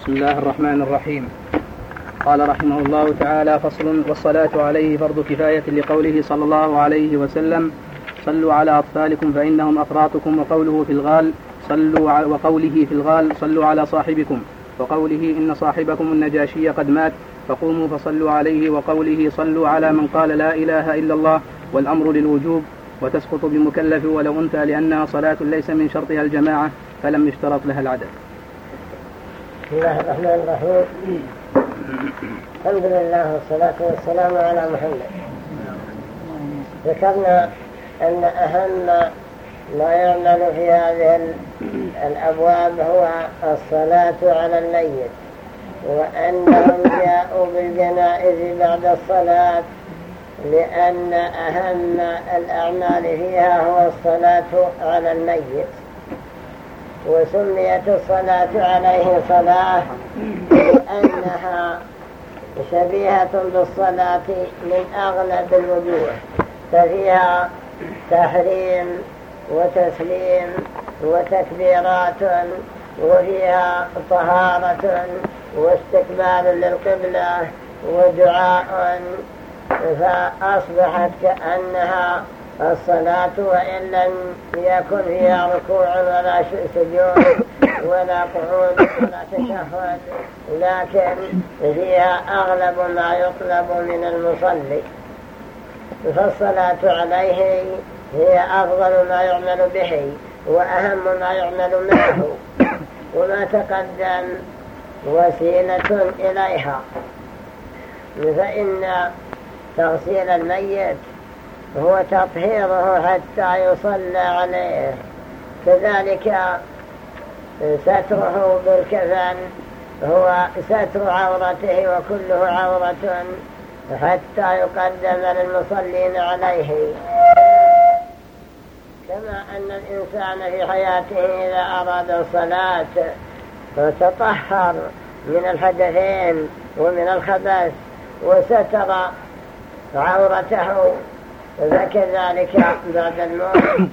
بسم الله الرحمن الرحيم. قال رحمه الله تعالى فصل والصلاة عليه فرض كفاية لقوله صلى الله عليه وسلم صلوا على أطفالكم فإنهم أفراطكم. وقوله في الغال صلوا وقوله في الغال صلوا على صاحبكم. وقوله إن صاحبكم النجاشي قد مات فقوموا فصلوا عليه وقوله صلوا على من قال لا إله إلا الله والأمر للوجوب وتسقط بمكلف ولو أنثى لأنها صلاة ليس من شرطها الجماعة فلم يشترط لها العدد. بسم الله الرحمن الرحيم. الحمد لله والصلاة والسلام على محمد. ذكرنا أن أهم ما يعمل في هذه الأبواب هو الصلاة على الميت. وأنهم جاءوا بالجنائز بعد الصلاة لأن أهم الأعمال فيها هو الصلاة على الميت. وسميت الصلاة عليه صلاة لأنها شبيهة بالصلاة من أغلب الوجوه ففيها تحريم وتسليم وتكبيرات وفيها طهارة واستقبال للقبلة ودعاء فأصبحت كأنها الصلاة وإن لم يكن فيها ركوع ولا سجود ولا قعود ولا تشهد لكن فيها أغلب ما يطلب من المصلي. فالصلاة عليه هي أفضل ما يعمل به وأهم ما يعمل معه. وما تقدم وسيلة إليها. فإن تغسيل الميت هو تطهيره حتى يصلى عليه. كذلك ستره بالكفن هو ستر عورته وكله عورة حتى يقدم للمصلين عليه. كما أن الإنسان في حياته إذا أراد الصلاة فتطهر من الحدثين ومن الخبث وستر عورته فكذلك بعد الموت.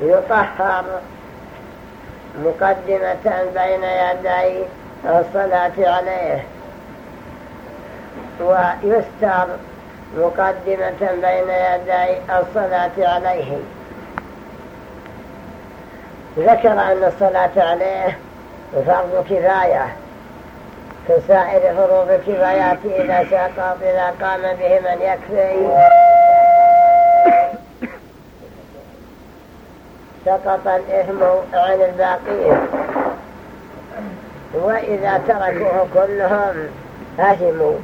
يطهر مقدمة بين يدي الصلاة عليه. ويستر مقدمة بين يدي الصلاة عليه. ذكر أن الصلاة عليه فرض كفاية كسائر فروض الكفايات إذا سقط إذا قام به من يكفي. سقط الإثم عن الباقين وإذا تركوه كلهم أثموا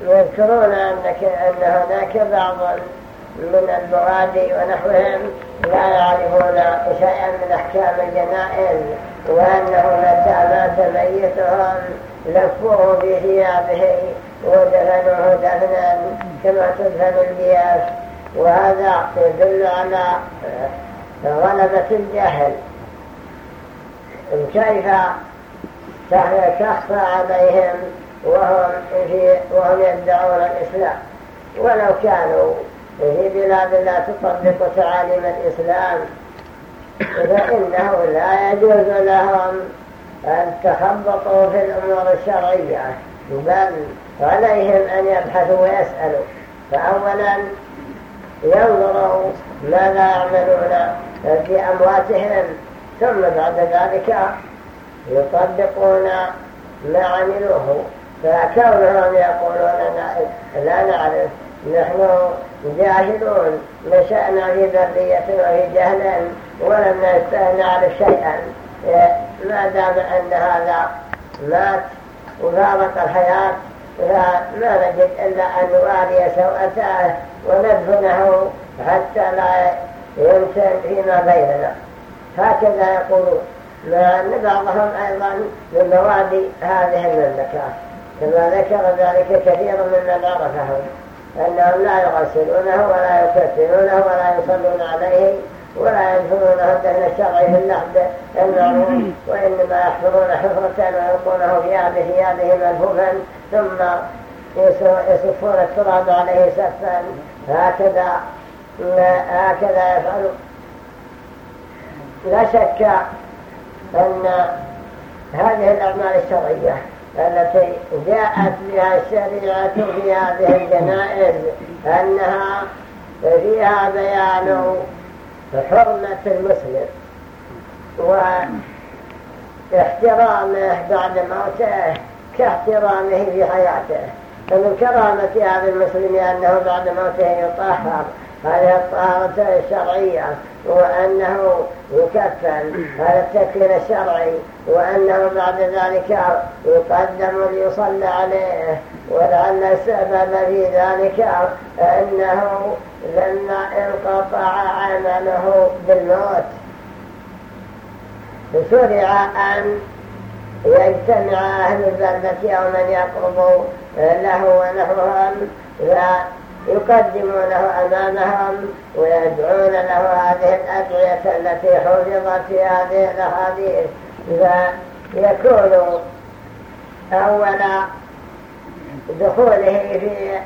يذكرون أن هناك بعض من البغادي ونحوهم لا يعرفون شيئا من أحكام الجنائز وأنه متى مات ميتهم لفوه بثيابه ودفنوه دفنا كما تدفن الجياش. وهذا يدل على غلبة الجهل. كيف تخفى عليهم وهم, وهم يدعون الإسلام. ولو كانوا في بلاد لا تطبق تعاليم الإسلام. فإنه لا يجوز لهم أن تخبطوا في الأمور الشرعية بل عليهم أن يبحثوا ويسألوا. فأولا ينظروا ماذا يعملون في أمواتهم ثم بعد ذلك يطبقون ما عملوه. فكونهم يقولون لا نعرف نحن جاهلون نشأنا في ذرية وفي جهل ولم نعرف شيئا. ما دام أن هذا مات وفارق الحياة فما نجد إلا أن نواري سوءته وندفنه حتى لا ينسل فيما بيننا. هكذا يقولون. مع أن بعضهم أيضا من مواد هذه المملكة. كما ذكر ذلك كثير ممن عرفهم. أنهم لا يغسلونه ولا يكفرونه ولا يصلون عليه ولا يدخلونه الدهن الشرعي في اللحد المعروف وإنما يحفرون حفرة ويلقونه في هذه ثيابه ملفوفا ثم يصفون التراب عليه سفا. هكذا هكذا يفعلون. لا شك أن هذه الأعمال الشرعية التي جاءت بها الشريعة في هذه الجنائز أنها فيها بيان حرمة المسلم واحترامه بعد موته كاحترامه في حياته. فمن كرامة هذا المسلم أنه بعد موته يطهر. هذه الطهارة الشرعية. وأنه يكفن هذا التكفين الشرعي. وأنه بعد ذلك يقدم ليصلى عليه. ولعل السبب في ذلك أنه لما انقطع عمله بالموت. شرع أن يجتمع أهل البلدة أو من يقرب له ونحوهم فيقدمونه أمامهم ويدعون له هذه الأدعية التي حفظت في هذه الأحاديث. فيكون أول دخوله في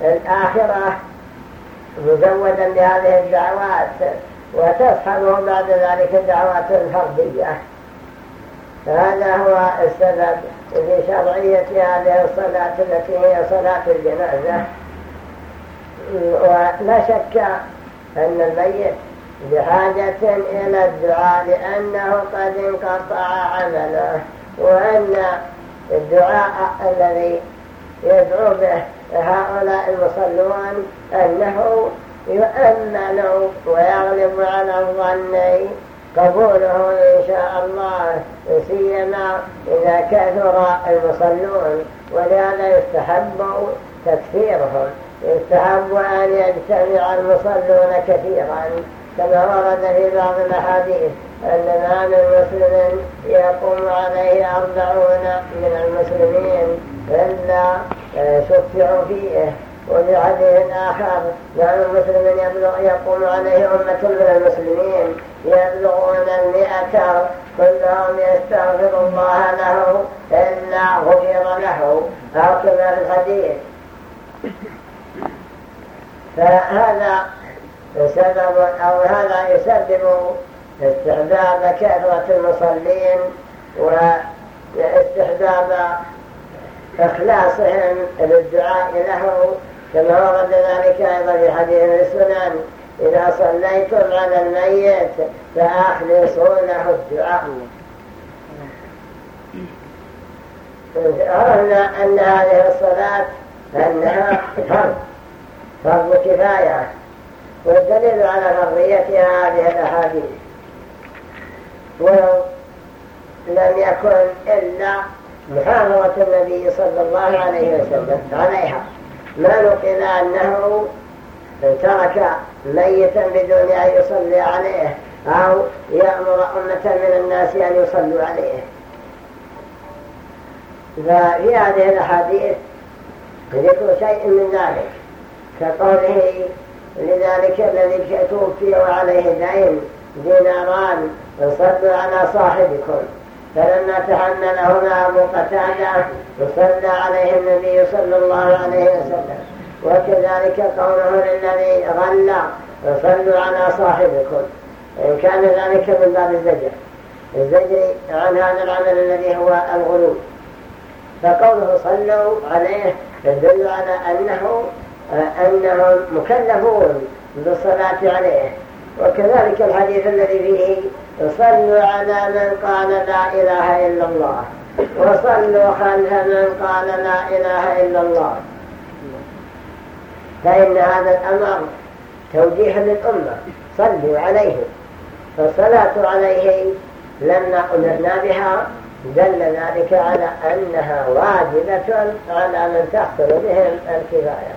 الآخرة مزودا بهذه الدعوات وتصحبه بعد ذلك دعوات فردية هذا هو السبب في شرعية هذه الصلاة التي هي صلاة الجنازة. ولا شك أن الميت بحاجة إلى الدعاء لأنه قد انقطع عمله وأن الدعاء الذي يدعو به هؤلاء المصلون أنه يؤمن ويغلب على الظن. قبوله إن شاء الله سيما إذا كثر المصلون ولهذا يستحب تكثيرهم يستحب أن يجتمع المصلون كثيرا كما ورد في بعض الأحاديث أن ما من مسلم يقوم عليه أربعون من المسلمين إلا شفعوا فيه. وفي حديث آخر نعم مسلم يبلغ يقوم عليه أمة من المسلمين يبلغون المئة كلهم يستغفر الله له إلا غفر له. كما في الحديث. فهذا سبب أو هذا يسبب استحباب كثرة المصلين واستحباب إخلاصهم للدعاء له كما ورد ذلك أيضا في حديث السنن إذا صليتم على الميت فأخلصوا له الدعاء. عرفنا أن هذه الصلاة أنها فرض. فرض كفاية. والدليل على فرضيتها هذه الأحاديث ولو لم يكن إلا محافظة النبي صلى الله عليه وسلم. عليها. ما نقل أنه ترك ميتا بدون أن يصلي عليه أو يأمر أمة من الناس أن يصلوا عليه. ففي هذه الأحاديث ذكر شيء من ذلك. كقوله لذلك الذي توفي وعليه دين ديناران صلوا على صاحبكم. فلما تحملهما أبو قتادة وصلى عليه النبي صلى الله عليه وسلم. وكذلك قوله للذي غلى صلوا على صاحبكم. إن كان ذلك من باب الزجر. الزجر عن هذا العمل الذي هو الغلو. فقوله صلوا عليه يدل على أنه أنهم مكلفون بالصلاة عليه. وكذلك الحديث الذي فيه صلوا على من قال لا إله إلا الله. وصلوا خلف من قال لا إله إلا الله. فإن هذا الأمر توجيه للأمة. صلوا عليه. فالصلاة عليه لما أمرنا بها. دل ذلك على أنها واجبة على من تحصل بهم الكفاية.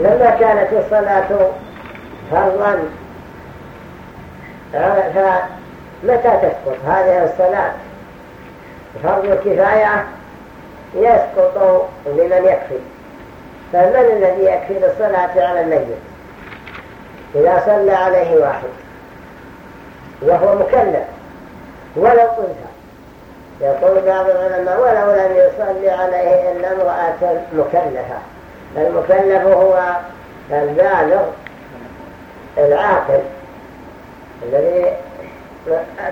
لما كانت الصلاة فرضا فمتى تسقط هذه الصلاة؟ فرض الكفاية يسقط لمن يكفي. فمن الذي يكفي للصلاة على الميت؟ إذا صلى عليه واحد وهو مكلف ولو أنثى يقول بعض العلماء ولو لم يصلي عليه إلا امرأة مكلفة. المكلف هو البالغ العاقل الذي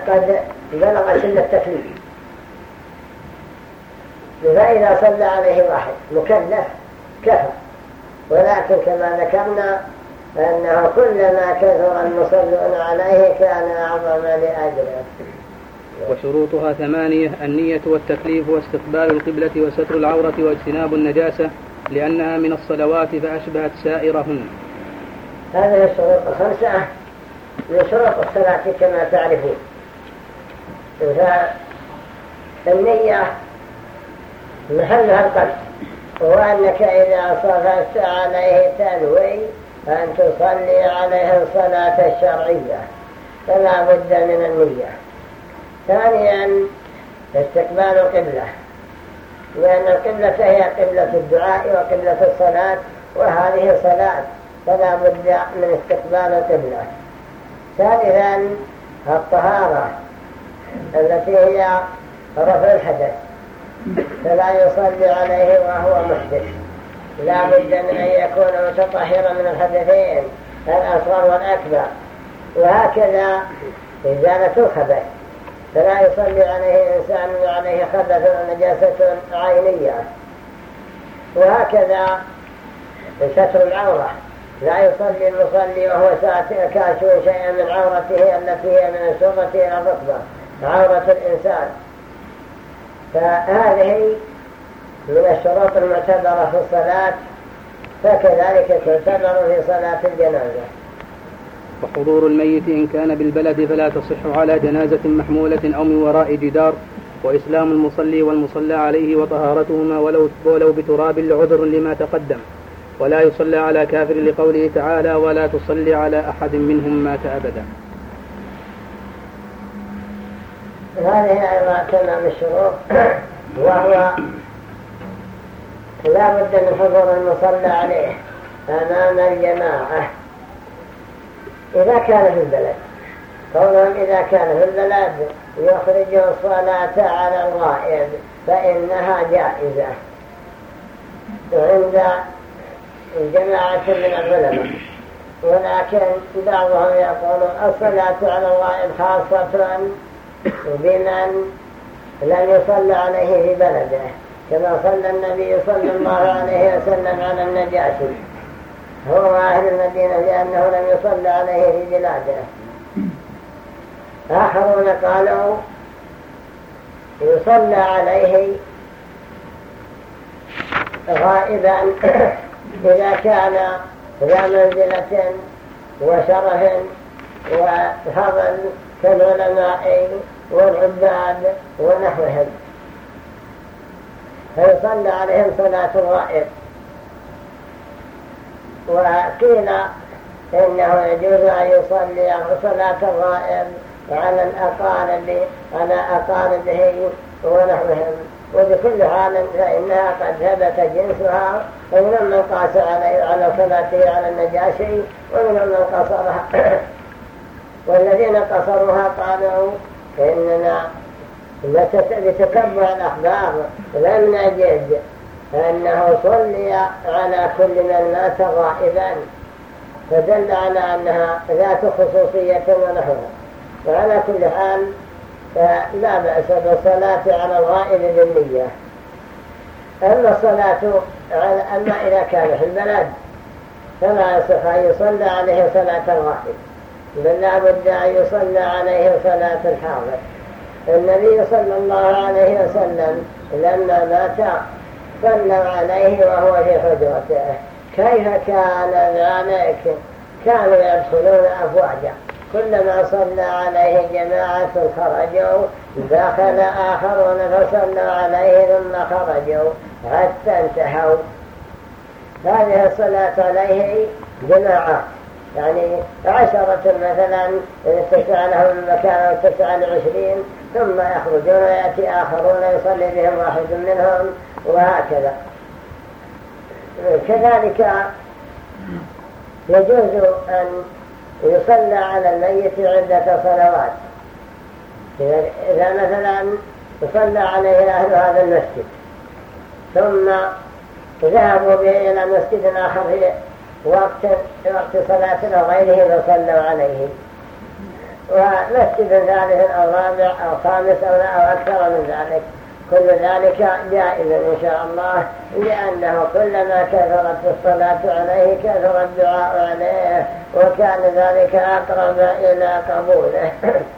قد بلغ سن التكليف. فإذا صلى عليه واحد مكلف كفى. ولكن كما ذكرنا فأنه كلما كثر المصلون عليه كان أعظم لأجله. وشروطها ثمانية النية والتكليف واستقبال القبلة وستر العورة واجتناب النجاسة لأنها من الصلوات فأشبهت سائرهن. هذه الشروط الخمسة من شروط الصلاة كما تعرفون. فالنية محلها القلب وأنك إذا صفت عليه تنوي أن تصلي عليه الصلاة الشرعية فلا بد من النية. ثانيا استقبال القبلة. لأن القبلة هي قبلة الدعاء وقبلة الصلاة وهذه صلاة فلا بد من استقبال القبلة. ثالثا الطهارة التي هي رفع الحدث فلا يصلي عليه وهو محدث. لا بد من أن يكون متطهرا من الحدثين الأصغر والأكبر. وهكذا إزالة الخبث. فلا يصلي عليه إنسان عليه خبث ونجاسة عينية. وهكذا ستر العورة. لا يصلي المصلي وهو كاشف شيئا من عورته التي هي من السرة إلى الركبة. عورة الإنسان. فهذه من الشروط المعتبرة في الصلاة فكذلك تعتبر في صلاة الجنازة. وحضور الميت إن كان بالبلد فلا تصح على جنازة محمولة أو من وراء جدار وإسلام المصلي والمصلى عليه وطهارتهما ولو, ولو بتراب لعذر لما تقدم. ولا يصلى على كافر لقوله تعالى ولا تصلي على أحد منهم مات أبدا. هذه أيضا تمام الشروط وهو لا بد من حضور المصلى عليه أمام الجماعة. إذا كان في البلد. قولهم إذا كان في البلد يخرج الصلاة على الغائب فإنها جائزة. عند جماعة من العلماء. ولكن بعضهم يقول الصلاة على الغائب خاصة بمن لم يصلى عليه في بلده كما صلى النبي صلى الله عليه وسلم على النجاشي. هو أهل المدينة لأنه لم يصلى عليه في بلاده. آخرون قالوا يصلى عليه غائبا إذا كان ذا منزلة وشرف وفضل كالعلماء والعباد ونحوهم. فيصلى عليهم صلاة الغائب. وقيل إنه يجوز أن يصلي صلاة الغائب على الأقارب على أقاربه ونحوهم. وبكل حال فإنها قد ثبت جنسها ومن من قاس عليه على صلاته على النجاشي ومن من قصرها. والذين قصروها قالوا إننا لتتبع الأخبار لم نجد أنه صلي على كل من مات غائبا فدل على أنها ذات خصوصية ونحوها. وعلى كل حال فلا بأس بالصلاة على الغائب بالنية. أما الصلاة أما إذا كان في البلد فلا يصح أن يصلى عليه صلاة الغائب. بل لا بد أن يصلى عليه صلاة الحاضر. النبي صلى الله عليه وسلم لما مات صلوا عليه وهو في حجرته كيف كان ذلك؟ كانوا يدخلون أفواجا. كلما صلى عليه جماعة خرجوا دخل آخرون فصلوا عليه ثم خرجوا. حتى انتهوا. هذه الصلاة عليه جماعة. يعني عشرة مثلا اتسع لهم المكان واتسع لعشرين ثم يخرجون ويأتي آخرون يصلي بهم واحد منهم وهكذا. كذلك يجوز أن يصلى على الميت عدة صلوات. إذا مثلا صلى عليه أهل هذا المسجد ثم ذهبوا به إلى مسجد آخر وقت, وقت صلاة أو غيره فصلوا عليه. ومسجد ثالث أو رابع أو خامس أو, أو أكثر من ذلك. كل ذلك جائز إن شاء الله لأنه كلما كثرت الصلاة عليه كثر الدعاء عليه وكان ذلك أقرب إلى قبوله.